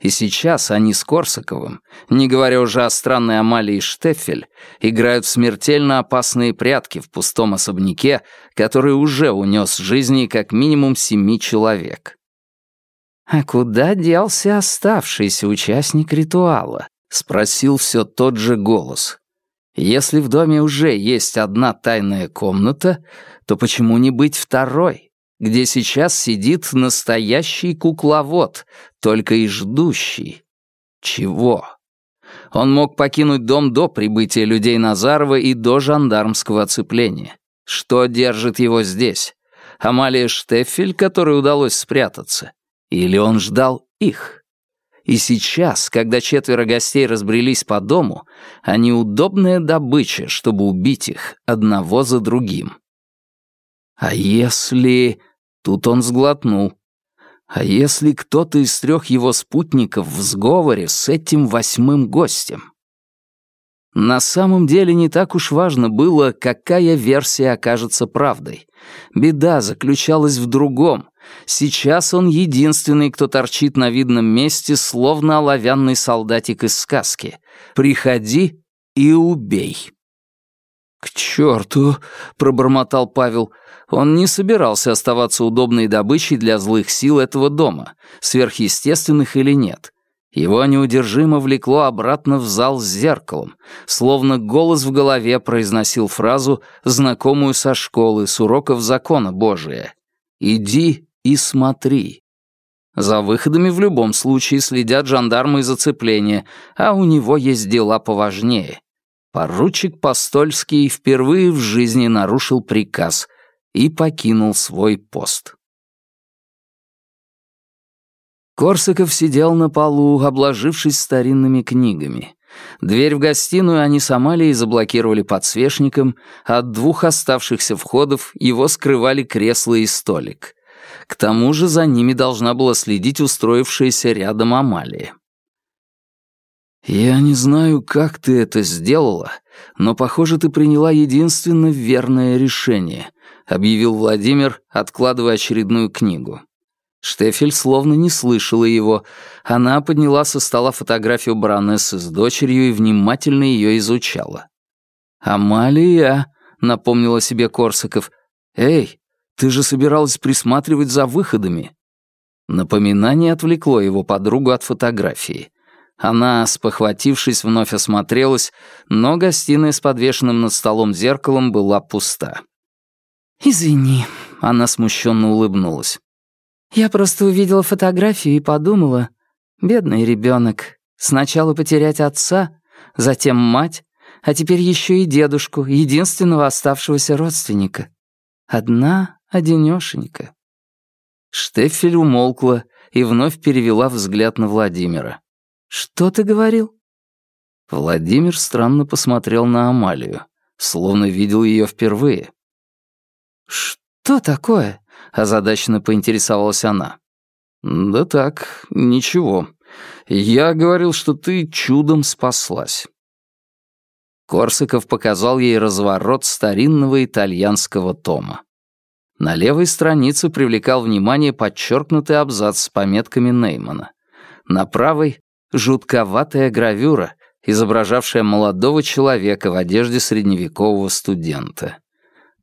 И сейчас они с Корсаковым, не говоря уже о странной Амалии Штефель, играют в смертельно опасные прятки в пустом особняке, который уже унес жизни как минимум семи человек. А куда делся оставшийся участник ритуала? Спросил все тот же голос. Если в доме уже есть одна тайная комната, то почему не быть второй, где сейчас сидит настоящий кукловод, только и ждущий? Чего? Он мог покинуть дом до прибытия людей Назарова и до жандармского оцепления. Что держит его здесь? Амалия Штефель, которой удалось спрятаться? Или он ждал их? И сейчас, когда четверо гостей разбрелись по дому, они удобная добыча, чтобы убить их одного за другим. А если... Тут он сглотнул. А если кто-то из трех его спутников в сговоре с этим восьмым гостем? На самом деле не так уж важно было, какая версия окажется правдой. Беда заключалась в другом. Сейчас он единственный, кто торчит на видном месте, словно оловянный солдатик из сказки. «Приходи и убей». «К черту!» — пробормотал Павел. Он не собирался оставаться удобной добычей для злых сил этого дома, сверхъестественных или нет. Его неудержимо влекло обратно в зал с зеркалом, словно голос в голове произносил фразу, знакомую со школы, с уроков закона Божия. «Иди и смотри». За выходами в любом случае следят жандармы из оцепления, а у него есть дела поважнее. Поручик Постольский впервые в жизни нарушил приказ и покинул свой пост. Корсаков сидел на полу, обложившись старинными книгами. Дверь в гостиную они с Амалией заблокировали подсвечником, а от двух оставшихся входов его скрывали кресло и столик. К тому же за ними должна была следить устроившаяся рядом Амалия. «Я не знаю, как ты это сделала, но, похоже, ты приняла единственно верное решение», — объявил Владимир, откладывая очередную книгу. Штефель словно не слышала его. Она подняла со стола фотографию баронессы с дочерью и внимательно ее изучала. «Амалия», — напомнила себе Корсаков, — «эй, ты же собиралась присматривать за выходами». Напоминание отвлекло его подругу от фотографии. Она, спохватившись, вновь осмотрелась, но гостиная с подвешенным над столом зеркалом была пуста. «Извини», — она смущенно улыбнулась. Я просто увидела фотографию и подумала, бедный ребенок, сначала потерять отца, затем мать, а теперь еще и дедушку, единственного оставшегося родственника. Одна одинешенька. Штефель умолкла и вновь перевела взгляд на Владимира. «Что ты говорил?» Владимир странно посмотрел на Амалию, словно видел ее впервые. «Что такое?» — озадаченно поинтересовалась она. «Да так, ничего. Я говорил, что ты чудом спаслась». Корсаков показал ей разворот старинного итальянского тома. На левой странице привлекал внимание подчеркнутый абзац с пометками Неймана. На правой — жутковатая гравюра, изображавшая молодого человека в одежде средневекового студента.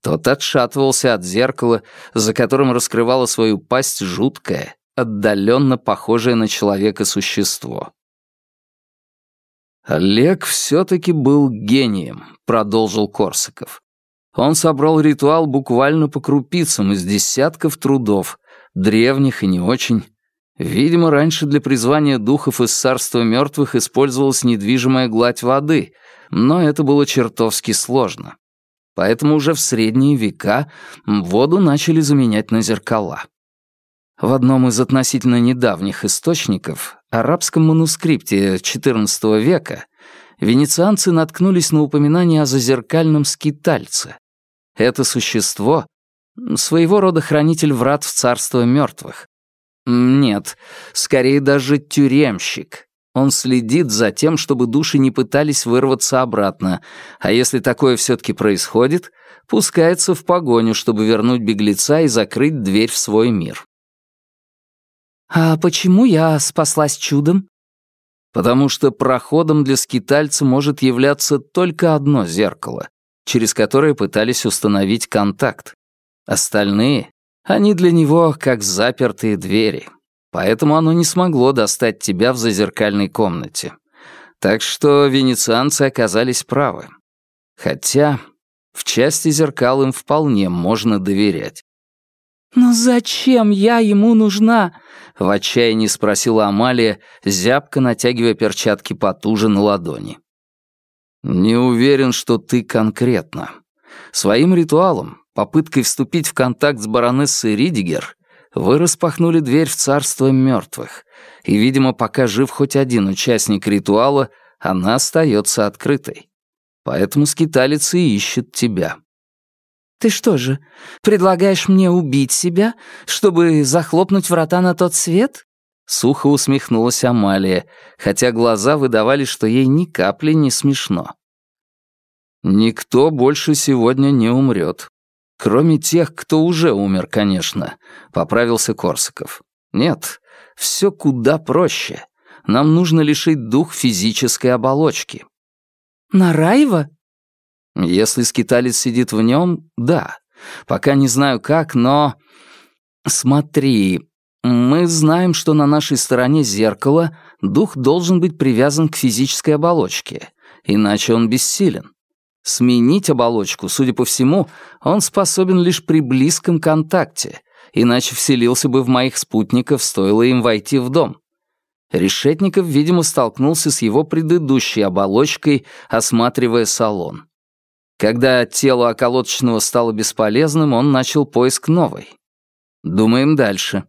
Тот отшатывался от зеркала, за которым раскрывало свою пасть жуткое, отдаленно похожее на человека существо. «Олег все-таки был гением», — продолжил Корсаков. Он собрал ритуал буквально по крупицам из десятков трудов, древних и не очень. Видимо, раньше для призвания духов из царства мертвых использовалась недвижимая гладь воды, но это было чертовски сложно. Поэтому уже в средние века воду начали заменять на зеркала. В одном из относительно недавних источников, арабском манускрипте XIV века, венецианцы наткнулись на упоминание о зазеркальном скитальце. Это существо — своего рода хранитель врат в царство мертвых. Нет, скорее даже тюремщик. Он следит за тем, чтобы души не пытались вырваться обратно, а если такое все-таки происходит, пускается в погоню, чтобы вернуть беглеца и закрыть дверь в свой мир. «А почему я спаслась чудом?» «Потому что проходом для скитальца может являться только одно зеркало, через которое пытались установить контакт. Остальные, они для него как запертые двери, поэтому оно не смогло достать тебя в зазеркальной комнате. Так что венецианцы оказались правы. Хотя в части зеркал им вполне можно доверять. «Но зачем я ему нужна?» — в отчаянии спросила Амалия, зябко натягивая перчатки потуже на ладони. «Не уверен, что ты конкретно. Своим ритуалом, попыткой вступить в контакт с баронессой Ридигер, вы распахнули дверь в царство мертвых, и, видимо, пока жив хоть один участник ритуала, она остается открытой. Поэтому скиталец и ищет тебя. «Ты что же, предлагаешь мне убить себя, чтобы захлопнуть врата на тот свет?» Сухо усмехнулась Амалия, хотя глаза выдавали, что ей ни капли не смешно. «Никто больше сегодня не умрет. Кроме тех, кто уже умер, конечно», — поправился Корсаков. «Нет, все куда проще. Нам нужно лишить дух физической оболочки». «Нараева?» Если скиталец сидит в нем, да. Пока не знаю как, но... Смотри, мы знаем, что на нашей стороне зеркала дух должен быть привязан к физической оболочке, иначе он бессилен. Сменить оболочку, судя по всему, он способен лишь при близком контакте, иначе вселился бы в моих спутников, стоило им войти в дом. Решетников, видимо, столкнулся с его предыдущей оболочкой, осматривая салон. Когда тело околоточного стало бесполезным, он начал поиск новой. Думаем дальше.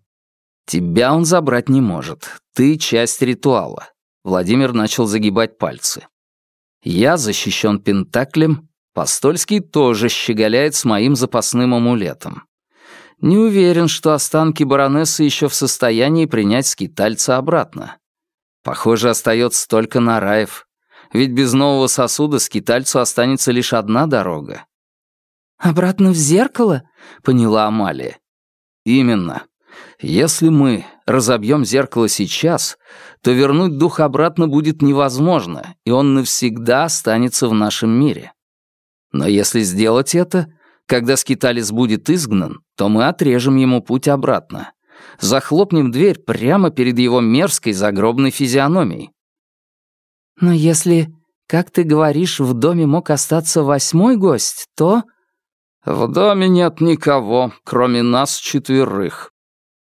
Тебя он забрать не может. Ты часть ритуала. Владимир начал загибать пальцы. Я защищен Пентаклем, Постольский тоже щеголяет с моим запасным амулетом. Не уверен, что останки баронессы еще в состоянии принять скитальца обратно. Похоже, остается только Нараев ведь без нового сосуда скитальцу останется лишь одна дорога. «Обратно в зеркало?» — поняла Амалия. «Именно. Если мы разобьем зеркало сейчас, то вернуть дух обратно будет невозможно, и он навсегда останется в нашем мире. Но если сделать это, когда скиталец будет изгнан, то мы отрежем ему путь обратно. Захлопнем дверь прямо перед его мерзкой загробной физиономией. Но если, как ты говоришь, в доме мог остаться восьмой гость, то... В доме нет никого, кроме нас четверых.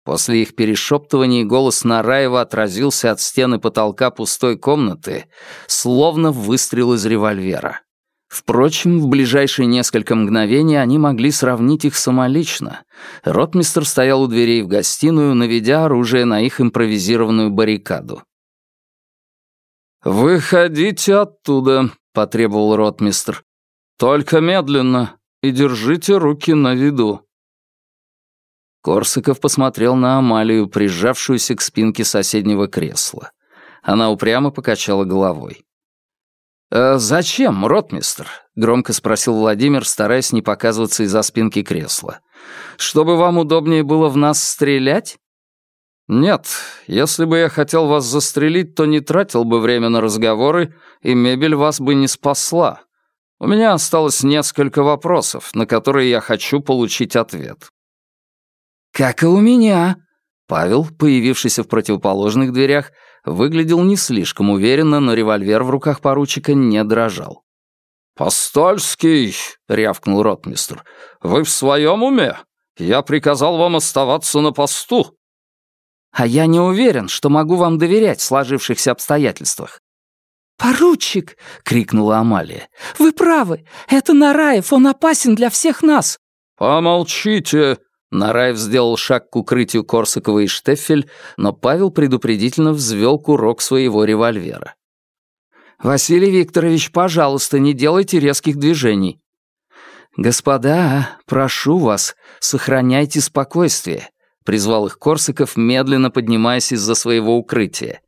После их перешептываний голос Нараева отразился от стены потолка пустой комнаты, словно выстрел из револьвера. Впрочем, в ближайшие несколько мгновений они могли сравнить их самолично. Ротмистр стоял у дверей в гостиную, наведя оружие на их импровизированную баррикаду. «Выходите оттуда», — потребовал ротмистр. «Только медленно и держите руки на виду». Корсаков посмотрел на Амалию, прижавшуюся к спинке соседнего кресла. Она упрямо покачала головой. «Э, «Зачем, ротмистр?» — громко спросил Владимир, стараясь не показываться из-за спинки кресла. «Чтобы вам удобнее было в нас стрелять?» «Нет, если бы я хотел вас застрелить, то не тратил бы время на разговоры, и мебель вас бы не спасла. У меня осталось несколько вопросов, на которые я хочу получить ответ». «Как и у меня», Павел, появившийся в противоположных дверях, выглядел не слишком уверенно, но револьвер в руках поручика не дрожал. «Постольский!» — рявкнул ротмистр. «Вы в своем уме? Я приказал вам оставаться на посту». «А я не уверен, что могу вам доверять в сложившихся обстоятельствах». «Поручик!» — крикнула Амалия. «Вы правы! Это Нараев, он опасен для всех нас!» «Помолчите!» Нараев сделал шаг к укрытию Корсакова и Штеффель, но Павел предупредительно взвел курок своего револьвера. «Василий Викторович, пожалуйста, не делайте резких движений». «Господа, прошу вас, сохраняйте спокойствие», — призвал их Корсаков, медленно поднимаясь из-за своего укрытия.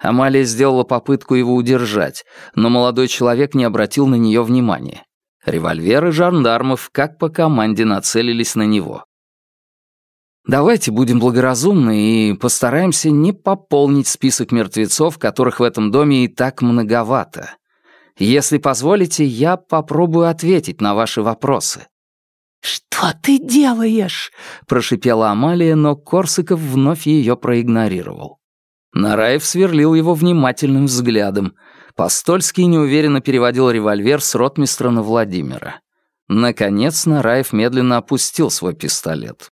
Амалия сделала попытку его удержать, но молодой человек не обратил на нее внимания. Револьверы жандармов, как по команде, нацелились на него. Давайте будем благоразумны и постараемся не пополнить список мертвецов, которых в этом доме и так многовато. Если позволите, я попробую ответить на ваши вопросы». «Что ты делаешь?» — прошипела Амалия, но Корсаков вновь ее проигнорировал. Нараев сверлил его внимательным взглядом. Постольский неуверенно переводил револьвер с ротмистра на Владимира. Наконец Нараев медленно опустил свой пистолет.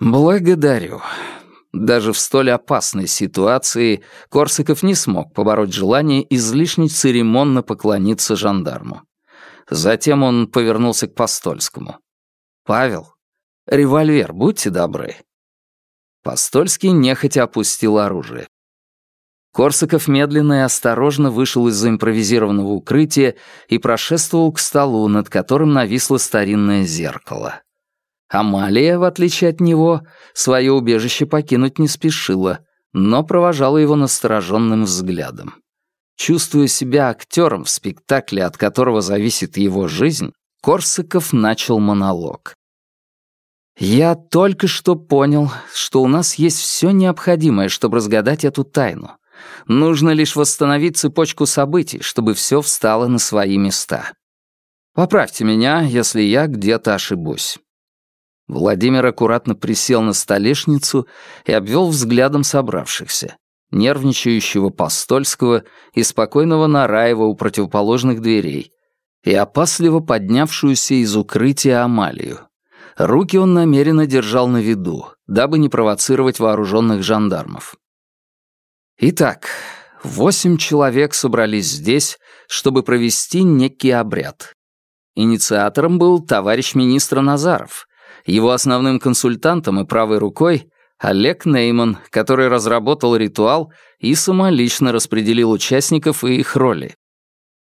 «Благодарю». Даже в столь опасной ситуации Корсаков не смог побороть желание излишне церемонно поклониться жандарму. Затем он повернулся к Постольскому. «Павел, револьвер, будьте добры». Постольский нехотя опустил оружие. Корсаков медленно и осторожно вышел из-за импровизированного укрытия и прошествовал к столу, над которым нависло старинное зеркало. Амалия, в отличие от него, свое убежище покинуть не спешила, но провожала его настороженным взглядом. Чувствуя себя актером в спектакле, от которого зависит его жизнь, Корсаков начал монолог. «Я только что понял, что у нас есть все необходимое, чтобы разгадать эту тайну. Нужно лишь восстановить цепочку событий, чтобы все встало на свои места. Поправьте меня, если я где-то ошибусь. Владимир аккуратно присел на столешницу и обвел взглядом собравшихся, нервничающего Постольского и спокойного Нараева у противоположных дверей, и опасливо поднявшуюся из укрытия Амалию. Руки он намеренно держал на виду, дабы не провоцировать вооруженных жандармов. Итак, восемь человек собрались здесь, чтобы провести некий обряд. Инициатором был товарищ министра Назаров, его основным консультантом и правой рукой Олег Нейман, который разработал ритуал и самолично распределил участников и их роли.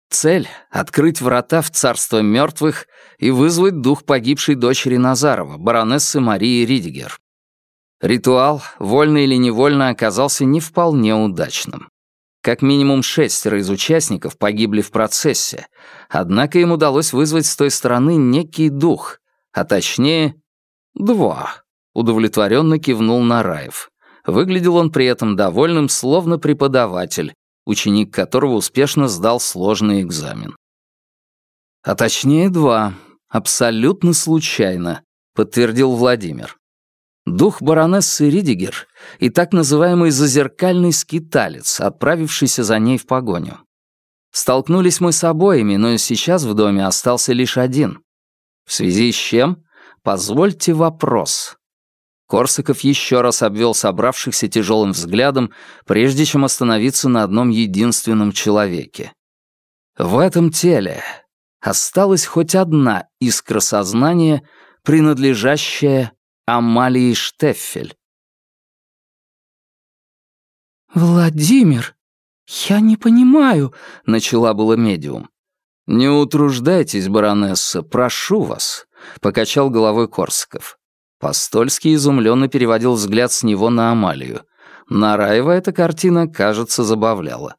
Цель — открыть врата в царство мертвых и вызвать дух погибшей дочери Назарова, баронессы Марии Ридигер. Ритуал, вольно или невольно, оказался не вполне удачным. Как минимум шестеро из участников погибли в процессе, однако им удалось вызвать с той стороны некий дух, а точнее «Два», — удовлетворенно кивнул Нараев. Выглядел он при этом довольным, словно преподаватель, ученик которого успешно сдал сложный экзамен. А точнее два, абсолютно случайно, подтвердил Владимир. Дух баронессы Ридигер и так называемый зазеркальный скиталец, отправившийся за ней в погоню. Столкнулись мы с обоими, но сейчас в доме остался лишь один. В связи с чем Позвольте вопрос. Корсаков еще раз обвел собравшихся тяжелым взглядом, прежде чем остановиться на одном единственном человеке. В этом теле осталась хоть одна искра сознания, принадлежащая Амалии Штеффель. «Владимир, я не понимаю», — начала было медиум. «Не утруждайтесь, баронесса, прошу вас. — покачал головой Корсаков. Постольский изумленно переводил взгляд с него на Амалию. Нараева эта картина, кажется, забавляла.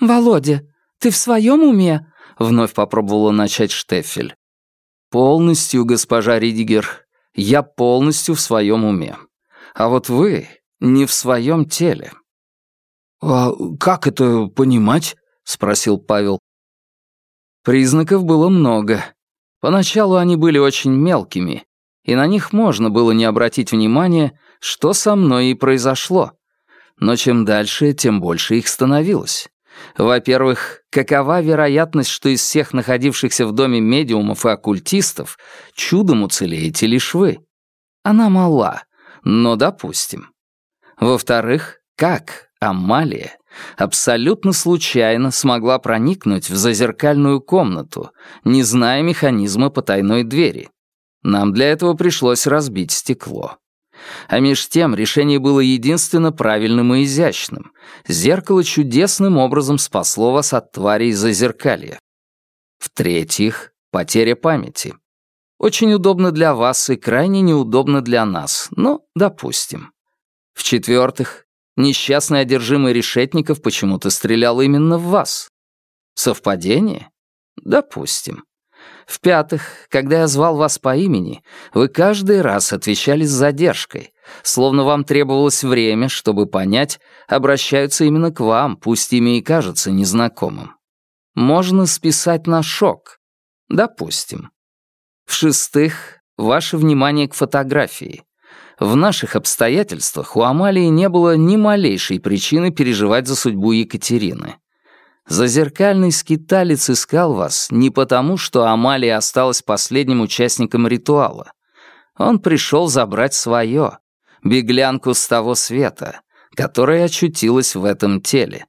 «Володя, ты в своем уме?» — вновь попробовала начать Штеффель. «Полностью, госпожа Ридигер, я полностью в своем уме. А вот вы не в своем теле». «А как это понимать?» — спросил Павел. Признаков было много. Поначалу они были очень мелкими, и на них можно было не обратить внимания, что со мной и произошло. Но чем дальше, тем больше их становилось. Во-первых, какова вероятность, что из всех находившихся в доме медиумов и оккультистов чудом уцелеете лишь вы? Она мала, но допустим. Во-вторых, как Амалия абсолютно случайно смогла проникнуть в зазеркальную комнату, не зная механизма потайной двери? Нам для этого пришлось разбить стекло. А меж тем решение было единственно правильным и изящным. Зеркало чудесным образом спасло вас от тварей зазеркалья. В-третьих, потеря памяти. Очень удобно для вас и крайне неудобно для нас, но допустим. В-четвертых, несчастный одержимый Решетников почему-то стрелял именно в вас. Совпадение? Допустим. В-пятых, когда я звал вас по имени, вы каждый раз отвечали с задержкой, словно вам требовалось время, чтобы понять, обращаются именно к вам, пусть имя и кажется незнакомым. Можно списать на шок. Допустим. В-шестых, ваше внимание к фотографии. В наших обстоятельствах у Амалии не было ни малейшей причины переживать за судьбу Екатерины. Зазеркальный скиталец искал вас не потому, что Амалия осталась последним участником ритуала. Он пришел забрать свое, беглянку с того света, которая очутилась в этом теле.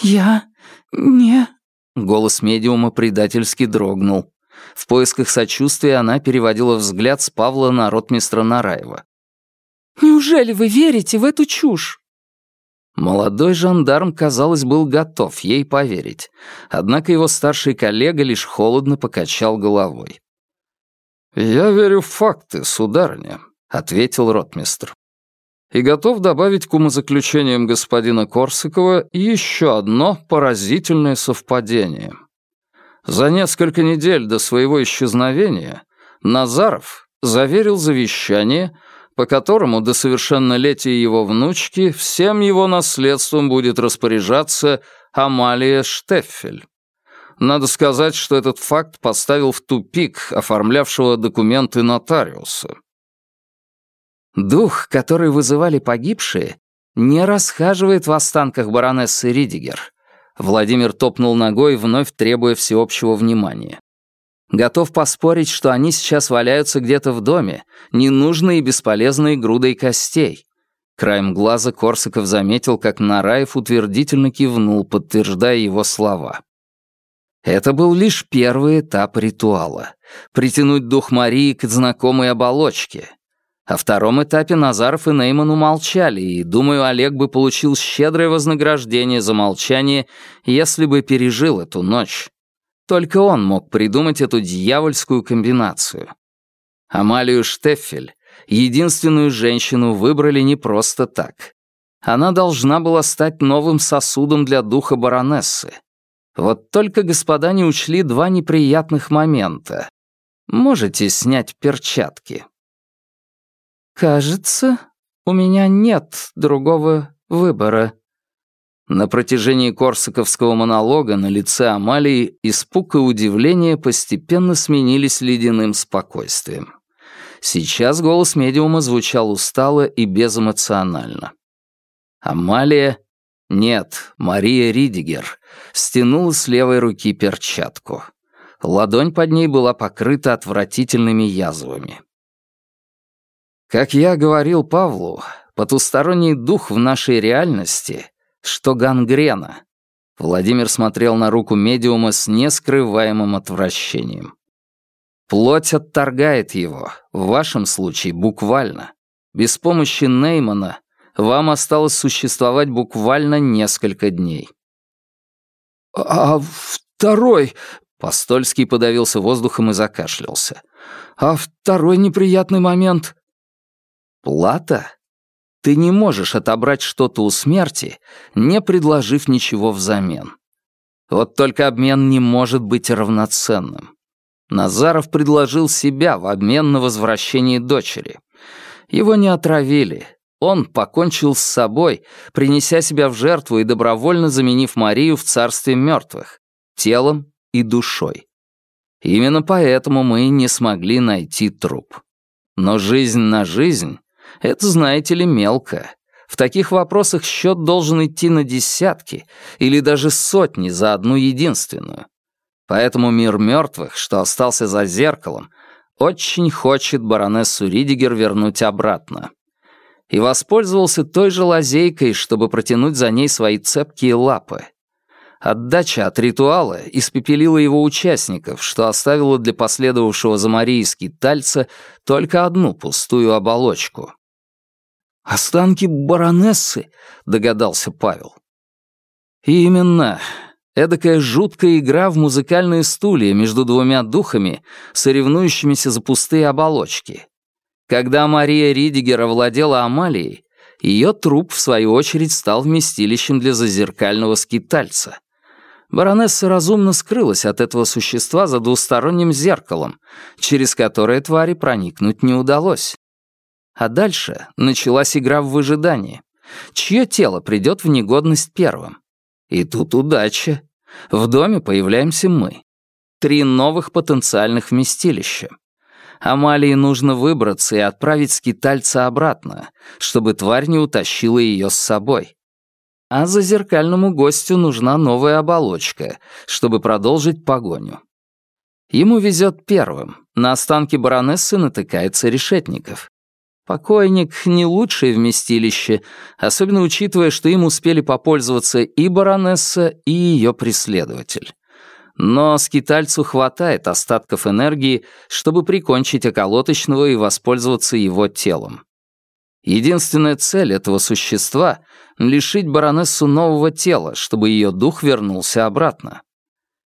«Я... не...» Голос медиума предательски дрогнул. В поисках сочувствия она переводила взгляд с Павла на ротмистра Нараева. «Неужели вы верите в эту чушь?» Молодой жандарм, казалось, был готов ей поверить, однако его старший коллега лишь холодно покачал головой. «Я верю в факты, сударыня», — ответил ротмистр. «И готов добавить к умозаключениям господина Корсакова еще одно поразительное совпадение. За несколько недель до своего исчезновения Назаров заверил завещание, по которому до совершеннолетия его внучки всем его наследством будет распоряжаться Амалия Штеффель. Надо сказать, что этот факт поставил в тупик оформлявшего документы нотариуса. Дух, который вызывали погибшие, не расхаживает в останках баронессы Ридигер. Владимир топнул ногой, вновь требуя всеобщего внимания. Готов поспорить, что они сейчас валяются где-то в доме, ненужные и бесполезные грудой костей. Краем глаза Корсаков заметил, как Нараев утвердительно кивнул, подтверждая его слова. Это был лишь первый этап ритуала — притянуть дух Марии к знакомой оболочке. О втором этапе Назаров и Нейман умолчали, и, думаю, Олег бы получил щедрое вознаграждение за молчание, если бы пережил эту ночь. Только он мог придумать эту дьявольскую комбинацию. Амалию Штеффель, единственную женщину, выбрали не просто так. Она должна была стать новым сосудом для духа баронессы. Вот только господа не учли два неприятных момента. Можете снять перчатки. «Кажется, у меня нет другого выбора», на протяжении корсаковского монолога на лице Амалии испуг и удивление постепенно сменились ледяным спокойствием. Сейчас голос медиума звучал устало и безэмоционально. Амалия, нет, Мария Ридигер, стянула с левой руки перчатку. Ладонь под ней была покрыта отвратительными язвами. Как я говорил Павлу, потусторонний дух в нашей реальности что гангрена. Владимир смотрел на руку медиума с нескрываемым отвращением. Плоть отторгает его, в вашем случае буквально. Без помощи Неймана вам осталось существовать буквально несколько дней. «А второй...» — Постольский подавился воздухом и закашлялся. «А второй неприятный момент...» «Плата? Ты не можешь отобрать что-то у смерти, не предложив ничего взамен. Вот только обмен не может быть равноценным. Назаров предложил себя в обмен на возвращение дочери. Его не отравили. Он покончил с собой, принеся себя в жертву и добровольно заменив Марию в царстве мертвых, телом и душой. Именно поэтому мы не смогли найти труп. Но жизнь на жизнь — это, знаете ли, мелко. В таких вопросах счет должен идти на десятки или даже сотни за одну единственную. Поэтому мир мертвых, что остался за зеркалом, очень хочет баронессу Ридигер вернуть обратно. И воспользовался той же лазейкой, чтобы протянуть за ней свои цепкие лапы. Отдача от ритуала испепелила его участников, что оставило для последовавшего за Марией скитальца только одну пустую оболочку. «Останки баронессы», — догадался Павел. «Именно. Эдакая жуткая игра в музыкальные стулья между двумя духами, соревнующимися за пустые оболочки. Когда Мария Ридигер овладела Амалией, ее труп, в свою очередь, стал вместилищем для зазеркального скитальца. Баронесса разумно скрылась от этого существа за двусторонним зеркалом, через которое твари проникнуть не удалось. А дальше началась игра в выжидание. Чье тело придет в негодность первым? И тут удача. В доме появляемся мы. Три новых потенциальных вместилища. Амалии нужно выбраться и отправить скитальца обратно, чтобы тварь не утащила ее с собой а зазеркальному гостю нужна новая оболочка, чтобы продолжить погоню. Ему везет первым, на останки баронессы натыкается решетников. Покойник — не лучшее вместилище, особенно учитывая, что им успели попользоваться и баронесса, и ее преследователь. Но скитальцу хватает остатков энергии, чтобы прикончить околоточного и воспользоваться его телом. Единственная цель этого существа — лишить баронессу нового тела, чтобы ее дух вернулся обратно.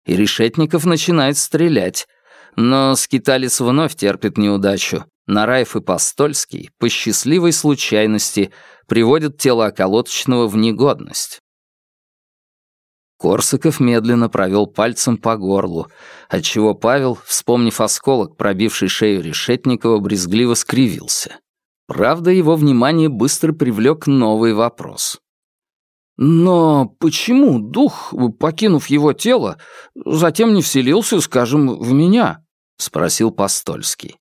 И Решетников начинает стрелять, но скиталец вновь терпит неудачу. Нараев и Постольский, по счастливой случайности, приводят тело околоточного в негодность. Корсаков медленно провел пальцем по горлу, отчего Павел, вспомнив осколок, пробивший шею Решетникова, брезгливо скривился. Правда, его внимание быстро привлек новый вопрос. «Но почему дух, покинув его тело, затем не вселился, скажем, в меня?» — спросил Постольский.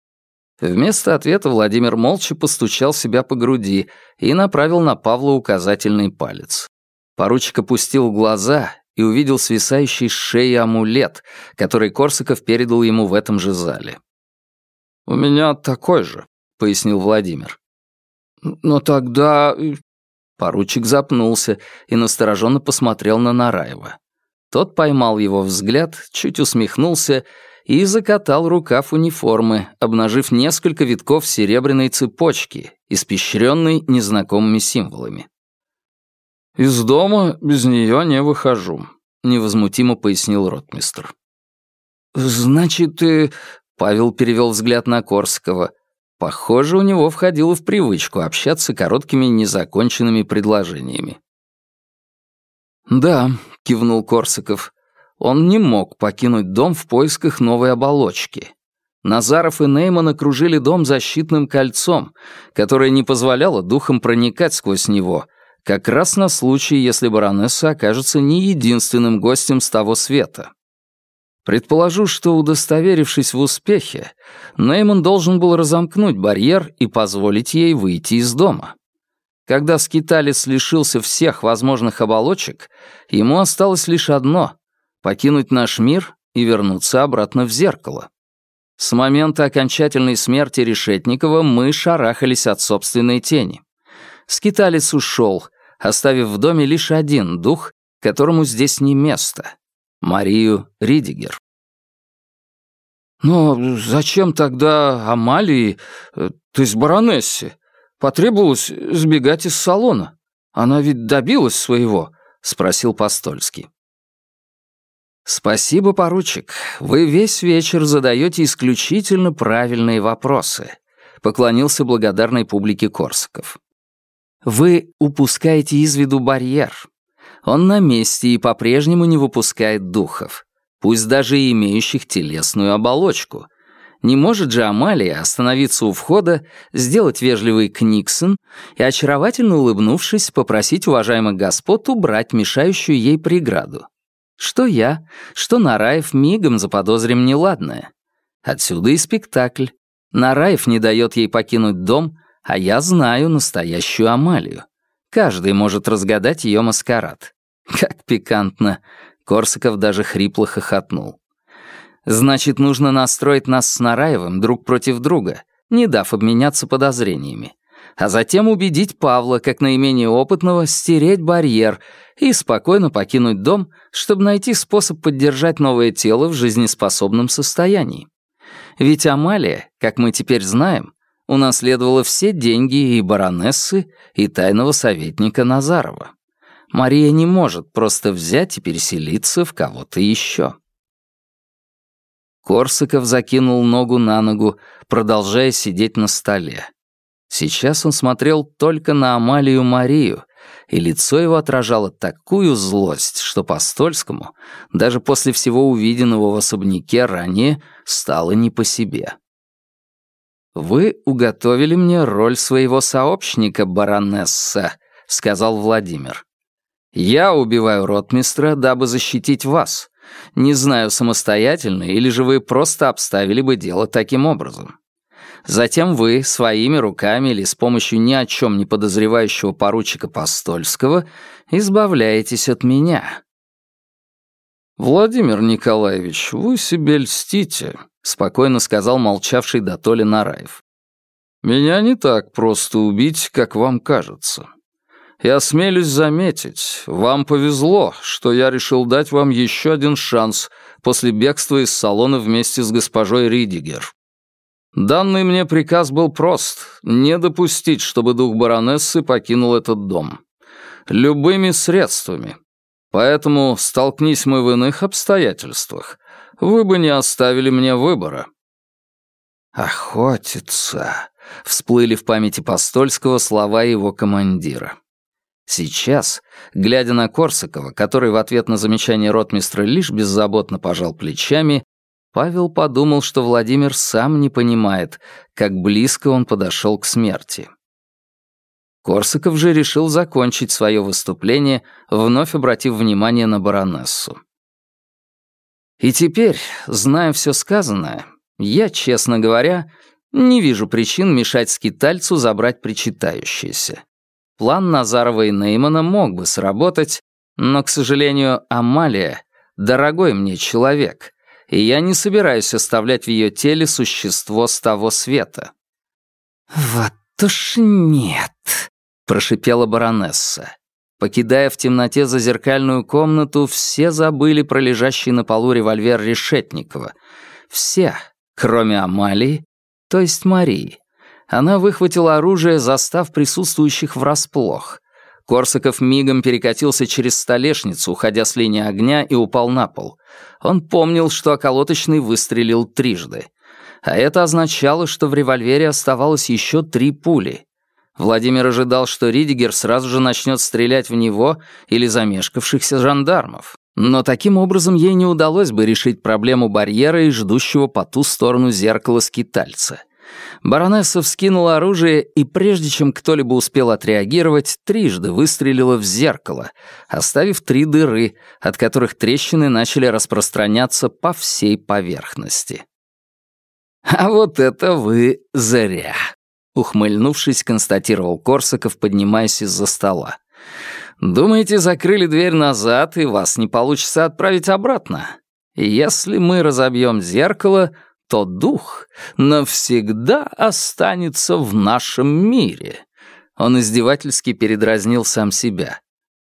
Вместо ответа Владимир молча постучал себя по груди и направил на Павла указательный палец. Поручик опустил глаза и увидел свисающий с шеи амулет, который Корсаков передал ему в этом же зале. «У меня такой же», — пояснил Владимир. «Но тогда...» Поручик запнулся и настороженно посмотрел на Нараева. Тот поймал его взгляд, чуть усмехнулся и закатал рукав униформы, обнажив несколько витков серебряной цепочки, испещренной незнакомыми символами. «Из дома без нее не выхожу», — невозмутимо пояснил ротмистр. «Значит, ты...» — Павел перевел взгляд на Корского. Похоже, у него входило в привычку общаться короткими незаконченными предложениями. «Да», — кивнул Корсаков, — «он не мог покинуть дом в поисках новой оболочки. Назаров и Нейман окружили дом защитным кольцом, которое не позволяло духам проникать сквозь него, как раз на случай, если баронесса окажется не единственным гостем с того света. Предположу, что, удостоверившись в успехе, Нейман должен был разомкнуть барьер и позволить ей выйти из дома. Когда скиталец лишился всех возможных оболочек, ему осталось лишь одно — покинуть наш мир и вернуться обратно в зеркало. С момента окончательной смерти Решетникова мы шарахались от собственной тени. Скиталец ушел, оставив в доме лишь один дух, которому здесь не место Марию Ридигер. «Но зачем тогда Амалии, э, то есть баронессе, потребовалось сбегать из салона? Она ведь добилась своего», — спросил Постольский. «Спасибо, поручик. Вы весь вечер задаете исключительно правильные вопросы», — поклонился благодарной публике Корсаков. Вы упускаете из виду барьер. Он на месте и по-прежнему не выпускает духов, пусть даже и имеющих телесную оболочку. Не может же Амалия остановиться у входа, сделать вежливый книксон и, очаровательно улыбнувшись, попросить уважаемых господ убрать мешающую ей преграду. Что я, что Нараев мигом заподозрим неладное. Отсюда и спектакль. Нараев не дает ей покинуть дом, а я знаю настоящую Амалию. Каждый может разгадать ее маскарад. Как пикантно. Корсаков даже хрипло хохотнул. Значит, нужно настроить нас с Нараевым друг против друга, не дав обменяться подозрениями. А затем убедить Павла, как наименее опытного, стереть барьер и спокойно покинуть дом, чтобы найти способ поддержать новое тело в жизнеспособном состоянии. Ведь Амалия, как мы теперь знаем, унаследовала все деньги и баронессы, и тайного советника Назарова. Мария не может просто взять и переселиться в кого-то еще. Корсаков закинул ногу на ногу, продолжая сидеть на столе. Сейчас он смотрел только на Амалию Марию, и лицо его отражало такую злость, что Постольскому, даже после всего увиденного в особняке ранее, стало не по себе. «Вы уготовили мне роль своего сообщника, баронесса», — сказал Владимир. «Я убиваю ротмистра, дабы защитить вас. Не знаю, самостоятельно или же вы просто обставили бы дело таким образом. Затем вы своими руками или с помощью ни о чем не подозревающего поручика Постольского избавляетесь от меня. «Владимир Николаевич, вы себе льстите», — спокойно сказал молчавший до Нараев. «Меня не так просто убить, как вам кажется. Я осмелюсь заметить, вам повезло, что я решил дать вам еще один шанс после бегства из салона вместе с госпожой Ридигер. Данный мне приказ был прост — не допустить, чтобы дух баронессы покинул этот дом. Любыми средствами. Поэтому, столкнись мы в иных обстоятельствах, вы бы не оставили мне выбора. «Охотиться», — всплыли в памяти Постольского слова его командира. Сейчас, глядя на Корсакова, который в ответ на замечание ротмистра лишь беззаботно пожал плечами, Павел подумал, что Владимир сам не понимает, как близко он подошел к смерти. Корсаков же решил закончить свое выступление, вновь обратив внимание на баронессу. И теперь, зная все сказанное, я, честно говоря, не вижу причин мешать скитальцу забрать причитающееся. План Назарова и Неймана мог бы сработать, но, к сожалению, Амалия — дорогой мне человек, и я не собираюсь оставлять в ее теле существо с того света». «Вот уж нет», — прошипела баронесса. Покидая в темноте зазеркальную комнату, все забыли про лежащий на полу револьвер Решетникова. Все, кроме Амалии, то есть Марии. Она выхватила оружие, застав присутствующих врасплох. Корсаков мигом перекатился через столешницу, уходя с линии огня, и упал на пол. Он помнил, что околоточный выстрелил трижды. А это означало, что в револьвере оставалось еще три пули. Владимир ожидал, что Ридигер сразу же начнет стрелять в него или замешкавшихся жандармов. Но таким образом ей не удалось бы решить проблему барьера и ждущего по ту сторону зеркала скитальца. Баронесса вскинула оружие и, прежде чем кто-либо успел отреагировать, трижды выстрелила в зеркало, оставив три дыры, от которых трещины начали распространяться по всей поверхности. «А вот это вы зря», — ухмыльнувшись, констатировал Корсаков, поднимаясь из-за стола. «Думаете, закрыли дверь назад, и вас не получится отправить обратно? Если мы разобьем зеркало, то дух навсегда останется в нашем мире». Он издевательски передразнил сам себя.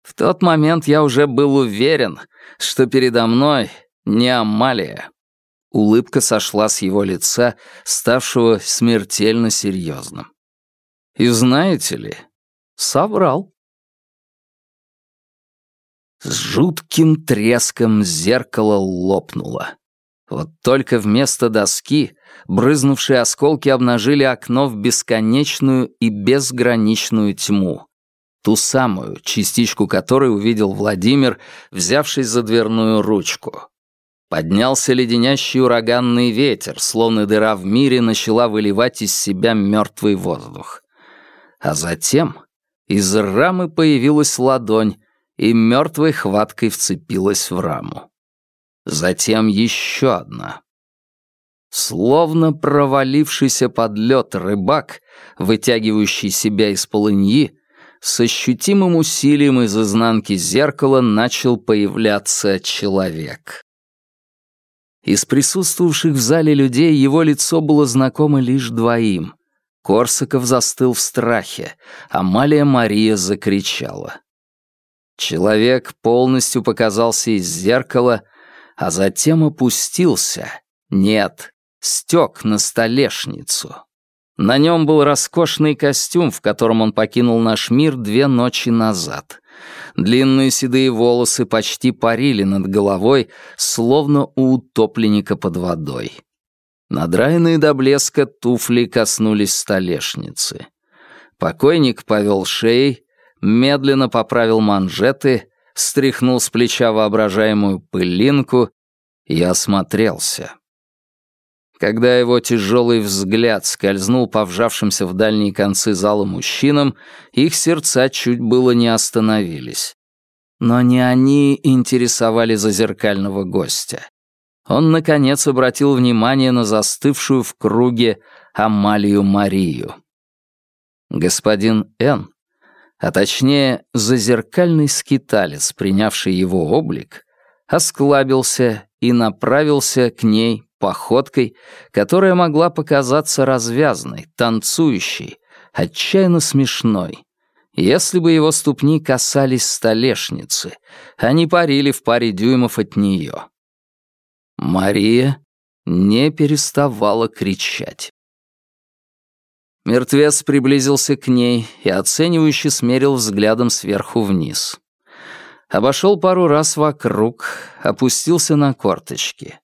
В тот момент я уже был уверен, что передо мной не Амалия. Улыбка сошла с его лица, ставшего смертельно серьезным. И знаете ли, соврал. С жутким треском зеркало лопнуло. Вот только вместо доски брызнувшие осколки обнажили окно в бесконечную и безграничную тьму, Ту самую, частичку которой увидел Владимир, взявшись за дверную ручку. Поднялся леденящий ураганный ветер, словно дыра в мире начала выливать из себя мертвый воздух. А затем из рамы появилась ладонь, и мертвой хваткой вцепилась в раму. Затем еще одна. Словно провалившийся под лед рыбак, вытягивающий себя из полыньи, с ощутимым усилием из изнанки зеркала начал появляться человек. Из присутствовавших в зале людей его лицо было знакомо лишь двоим. Корсаков застыл в страхе, Амалия Мария закричала. Человек полностью показался из зеркала, а затем опустился. Нет, стек на столешницу. На нем был роскошный костюм, в котором он покинул наш мир две ночи назад. Длинные седые волосы почти парили над головой, словно у утопленника под водой. Надраенные до блеска туфли коснулись столешницы. Покойник повел шеей, медленно поправил манжеты, стряхнул с плеча воображаемую пылинку и осмотрелся. Когда его тяжелый взгляд скользнул по вжавшимся в дальние концы зала мужчинам, их сердца чуть было не остановились. Но не они интересовали зазеркального гостя. Он, наконец, обратил внимание на застывшую в круге Амалию Марию. Господин Н, а точнее зазеркальный скиталец, принявший его облик, осклабился и направился к ней походкой, которая могла показаться развязной, танцующей, отчаянно смешной. Если бы его ступни касались столешницы, они парили в паре дюймов от нее. Мария не переставала кричать. Мертвец приблизился к ней и оценивающе смерил взглядом сверху вниз. Обошел пару раз вокруг, опустился на корточки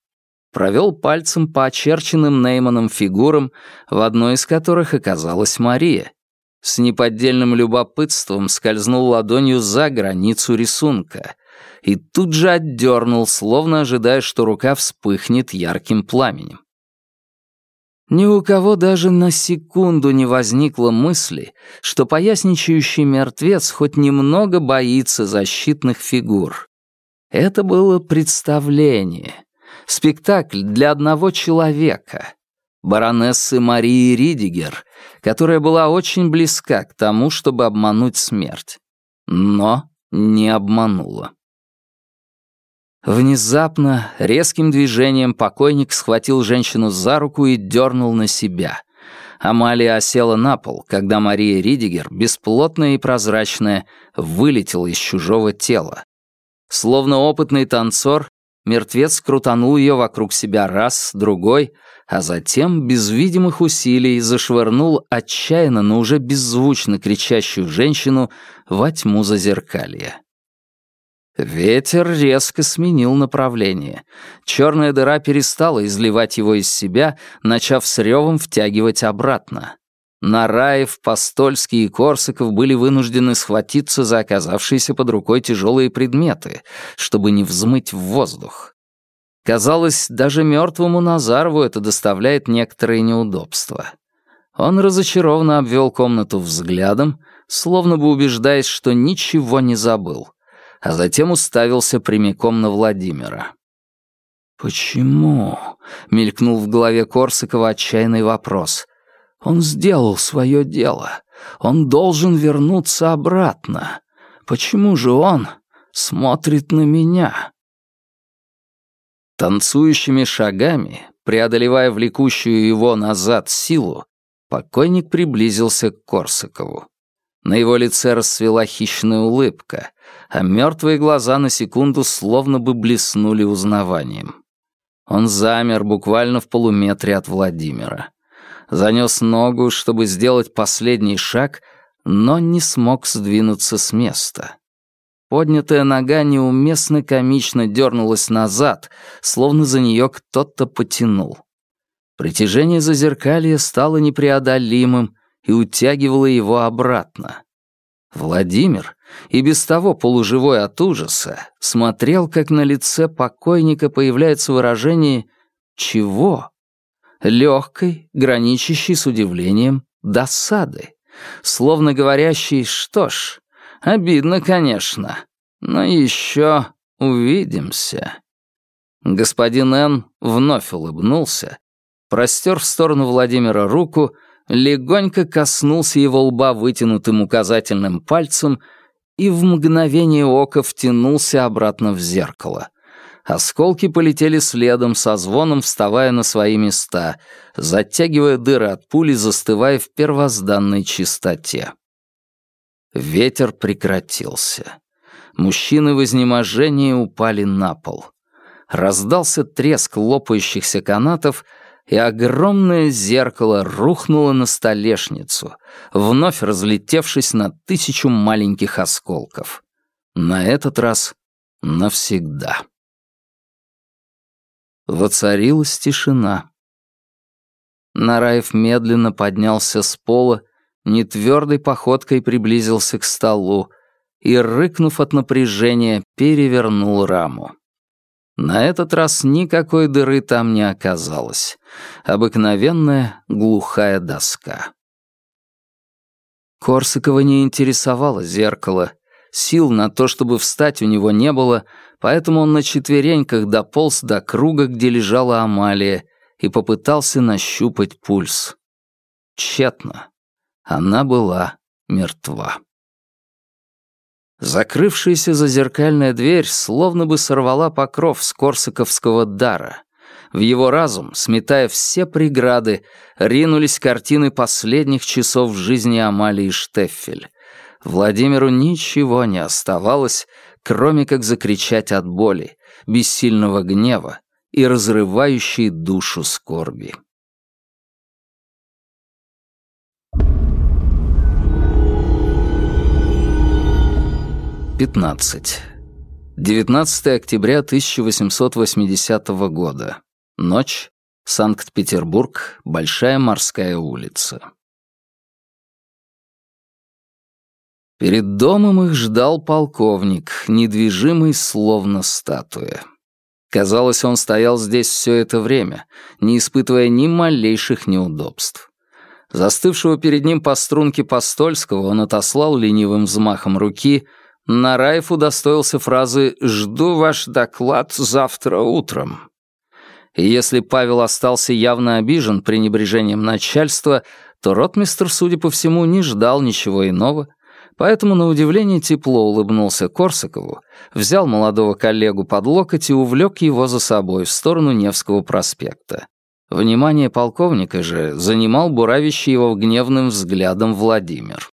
провел пальцем по очерченным Нейманом фигурам, в одной из которых оказалась Мария. С неподдельным любопытством скользнул ладонью за границу рисунка и тут же отдернул, словно ожидая, что рука вспыхнет ярким пламенем. Ни у кого даже на секунду не возникло мысли, что поясничающий мертвец хоть немного боится защитных фигур. Это было представление — Спектакль для одного человека. Баронессы Марии Ридигер, которая была очень близка к тому, чтобы обмануть смерть. Но не обманула. Внезапно, резким движением покойник схватил женщину за руку и дернул на себя. Амалия осела на пол, когда Мария Ридигер, бесплотная и прозрачная, вылетела из чужого тела. Словно опытный танцор, Мертвец крутанул ее вокруг себя раз, другой, а затем, без видимых усилий, зашвырнул отчаянно, но уже беззвучно кричащую женщину во тьму зазеркалья. Ветер резко сменил направление. Черная дыра перестала изливать его из себя, начав с ревом втягивать обратно. Нараев, Постольский и Корсаков были вынуждены схватиться за оказавшиеся под рукой тяжелые предметы, чтобы не взмыть в воздух. Казалось, даже мертвому Назарову это доставляет некоторые неудобства. Он разочарованно обвел комнату взглядом, словно бы убеждаясь, что ничего не забыл, а затем уставился прямиком на Владимира. «Почему?» — мелькнул в голове Корсакова отчаянный вопрос. Он сделал свое дело. Он должен вернуться обратно. Почему же он смотрит на меня? Танцующими шагами, преодолевая влекущую его назад силу, покойник приблизился к Корсакову. На его лице расцвела хищная улыбка, а мертвые глаза на секунду словно бы блеснули узнаванием. Он замер буквально в полуметре от Владимира занес ногу, чтобы сделать последний шаг, но не смог сдвинуться с места. Поднятая нога неуместно комично дернулась назад, словно за нее кто-то потянул. Притяжение зазеркалья стало непреодолимым и утягивало его обратно. Владимир, и без того полуживой от ужаса, смотрел, как на лице покойника появляется выражение «чего?» легкой, граничащей с удивлением, досады, словно говорящий «что ж, обидно, конечно, но еще увидимся». Господин Н. вновь улыбнулся, простер в сторону Владимира руку, легонько коснулся его лба вытянутым указательным пальцем и в мгновение ока втянулся обратно в зеркало. Осколки полетели следом, со звоном вставая на свои места, затягивая дыры от пули, застывая в первозданной чистоте. Ветер прекратился. Мужчины в изнеможении упали на пол. Раздался треск лопающихся канатов, и огромное зеркало рухнуло на столешницу, вновь разлетевшись на тысячу маленьких осколков. На этот раз навсегда. Воцарилась тишина. Нараев медленно поднялся с пола, нетвердой походкой приблизился к столу и, рыкнув от напряжения, перевернул раму. На этот раз никакой дыры там не оказалось. Обыкновенная глухая доска. Корсакова не интересовало зеркало. Сил на то, чтобы встать, у него не было, поэтому он на четвереньках дополз до круга, где лежала Амалия, и попытался нащупать пульс. Тщетно. Она была мертва. Закрывшаяся зазеркальная дверь словно бы сорвала покров с корсаковского дара. В его разум, сметая все преграды, ринулись картины последних часов жизни Амалии Штеффель. Владимиру ничего не оставалось, кроме как закричать от боли, бессильного гнева и разрывающей душу скорби. 15. 19 октября 1880 года. Ночь. Санкт-Петербург. Большая морская улица. Перед домом их ждал полковник, недвижимый, словно статуя. Казалось, он стоял здесь все это время, не испытывая ни малейших неудобств. Застывшего перед ним по струнке Постольского он отослал ленивым взмахом руки — Нараев удостоился фразы «Жду ваш доклад завтра утром». Если Павел остался явно обижен пренебрежением начальства, то ротмистр, судя по всему, не ждал ничего иного, поэтому на удивление тепло улыбнулся Корсакову, взял молодого коллегу под локоть и увлек его за собой в сторону Невского проспекта. Внимание полковника же занимал буравящий его гневным взглядом Владимир.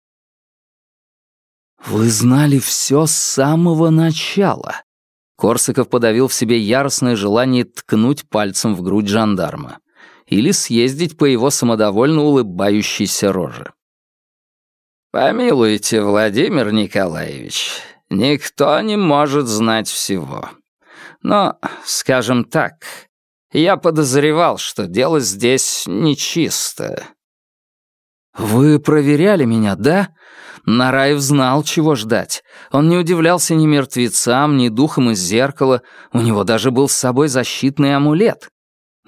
«Вы знали все с самого начала». Корсаков подавил в себе яростное желание ткнуть пальцем в грудь жандарма или съездить по его самодовольно улыбающейся роже. «Помилуйте, Владимир Николаевич, никто не может знать всего. Но, скажем так, я подозревал, что дело здесь нечисто». «Вы проверяли меня, да?» Нараев знал, чего ждать. Он не удивлялся ни мертвецам, ни духам из зеркала. У него даже был с собой защитный амулет.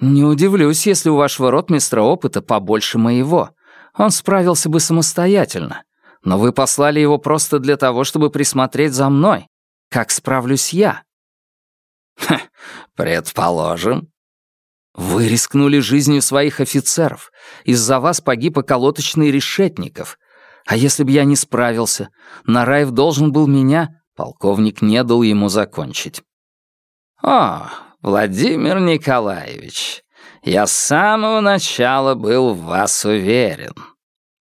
Не удивлюсь, если у вашего ротмистра опыта побольше моего. Он справился бы самостоятельно. Но вы послали его просто для того, чтобы присмотреть за мной. Как справлюсь я? Ха, предположим. Вы рискнули жизнью своих офицеров. Из-за вас погиб околоточный решетников. А если бы я не справился? Нараев должен был меня...» Полковник не дал ему закончить. «О, Владимир Николаевич, я с самого начала был в вас уверен».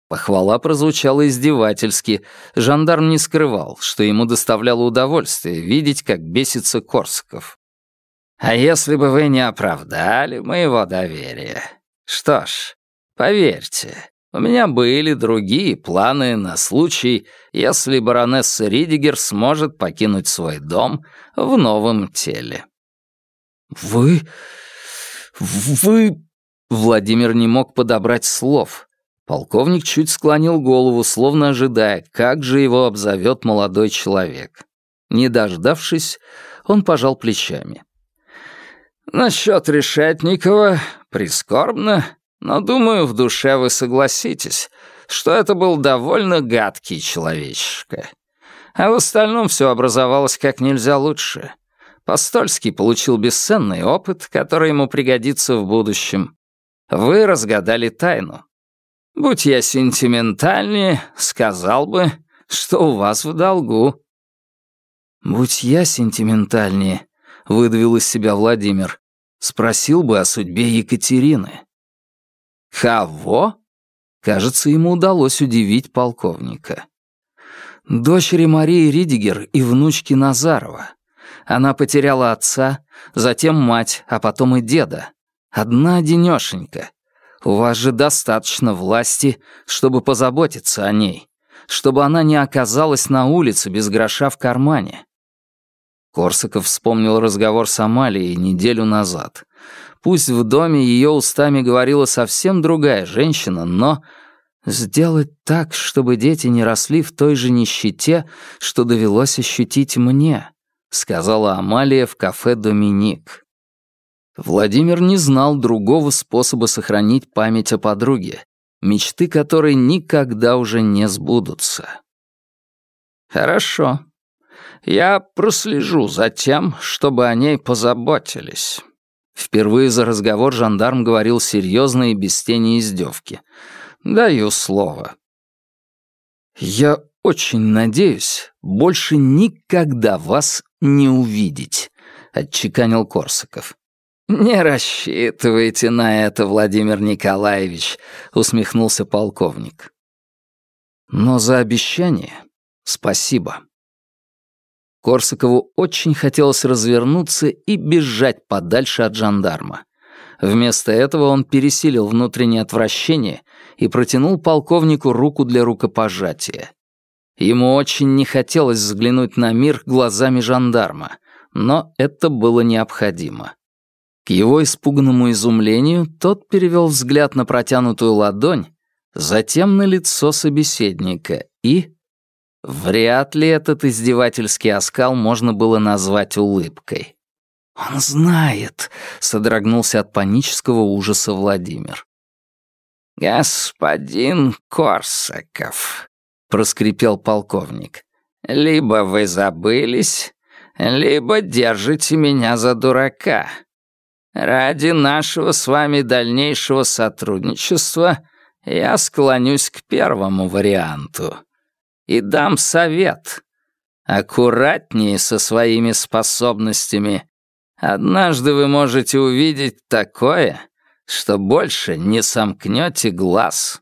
Похвала прозвучала издевательски. Жандарм не скрывал, что ему доставляло удовольствие видеть, как бесится Корсаков. «А если бы вы не оправдали моего доверия? Что ж, поверьте, у меня были другие планы на случай, если баронесса Ридигер сможет покинуть свой дом в новом теле. «Вы... вы...» Владимир не мог подобрать слов. Полковник чуть склонил голову, словно ожидая, как же его обзовет молодой человек. Не дождавшись, он пожал плечами. «Насчет Решетникова прискорбно, но, думаю, в душе вы согласитесь, что это был довольно гадкий человечишка. А в остальном все образовалось как нельзя лучше. Постольский получил бесценный опыт, который ему пригодится в будущем. Вы разгадали тайну. Будь я сентиментальнее, сказал бы, что у вас в долгу». «Будь я сентиментальнее», — выдавил из себя Владимир, спросил бы о судьбе Екатерины. «Кого?» Кажется, ему удалось удивить полковника. Дочери Марии Ридигер и внучки Назарова. Она потеряла отца, затем мать, а потом и деда. Одна денёшенька. У вас же достаточно власти, чтобы позаботиться о ней, чтобы она не оказалась на улице без гроша в кармане. Корсаков вспомнил разговор с Амалией неделю назад. Пусть в доме ее устами говорила совсем другая женщина, но сделать так, чтобы дети не росли в той же нищете, что довелось ощутить мне, сказала Амалия в кафе «Доминик». Владимир не знал другого способа сохранить память о подруге, мечты которой никогда уже не сбудутся. «Хорошо. Я прослежу за тем, чтобы о ней позаботились». Впервые за разговор жандарм говорил серьезно и без тени издевки. «Даю слово». «Я очень надеюсь больше никогда вас не увидеть», — отчеканил Корсаков. «Не рассчитывайте на это, Владимир Николаевич», — усмехнулся полковник. «Но за обещание спасибо». Корсакову очень хотелось развернуться и бежать подальше от жандарма. Вместо этого он пересилил внутреннее отвращение и протянул полковнику руку для рукопожатия. Ему очень не хотелось взглянуть на мир глазами жандарма, но это было необходимо. К его испуганному изумлению тот перевел взгляд на протянутую ладонь, затем на лицо собеседника и Вряд ли этот издевательский оскал можно было назвать улыбкой. «Он знает», — содрогнулся от панического ужаса Владимир. «Господин Корсаков», — проскрипел полковник, — «либо вы забылись, либо держите меня за дурака. Ради нашего с вами дальнейшего сотрудничества я склонюсь к первому варианту и дам совет. Аккуратнее со своими способностями. Однажды вы можете увидеть такое, что больше не сомкнете глаз.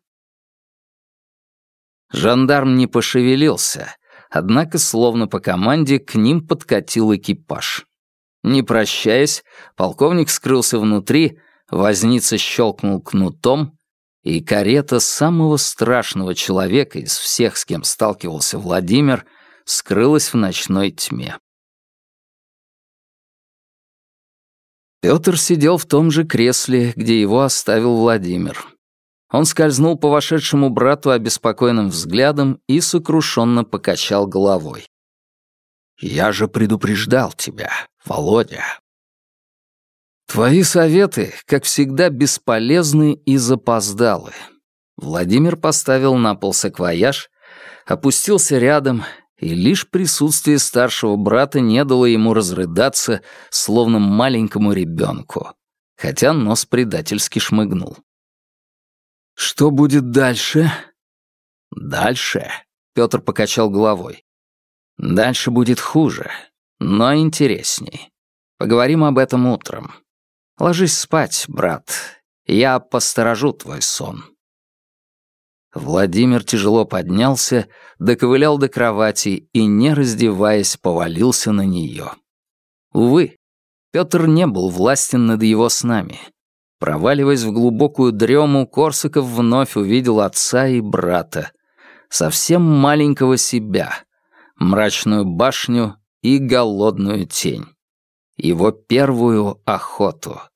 Жандарм не пошевелился, однако, словно по команде, к ним подкатил экипаж. Не прощаясь, полковник скрылся внутри, возница щелкнул кнутом, и карета самого страшного человека из всех, с кем сталкивался Владимир, скрылась в ночной тьме. Пётр сидел в том же кресле, где его оставил Владимир. Он скользнул по вошедшему брату обеспокоенным взглядом и сокрушенно покачал головой. «Я же предупреждал тебя, Володя. Твои советы, как всегда, бесполезны и запоздалы. Владимир поставил на пол саквояж, опустился рядом, и лишь присутствие старшего брата не дало ему разрыдаться, словно маленькому ребенку, хотя нос предательски шмыгнул. «Что будет дальше?» «Дальше?» — Петр покачал головой. «Дальше будет хуже, но интересней. Поговорим об этом утром. Ложись спать, брат. Я посторожу твой сон». Владимир тяжело поднялся, доковылял до кровати и, не раздеваясь, повалился на нее. Увы, Петр не был властен над его снами. Проваливаясь в глубокую дрему, Корсаков вновь увидел отца и брата. Совсем маленького себя, мрачную башню и голодную тень. Его первую охоту —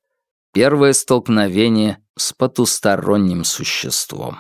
Первое столкновение с потусторонним существом.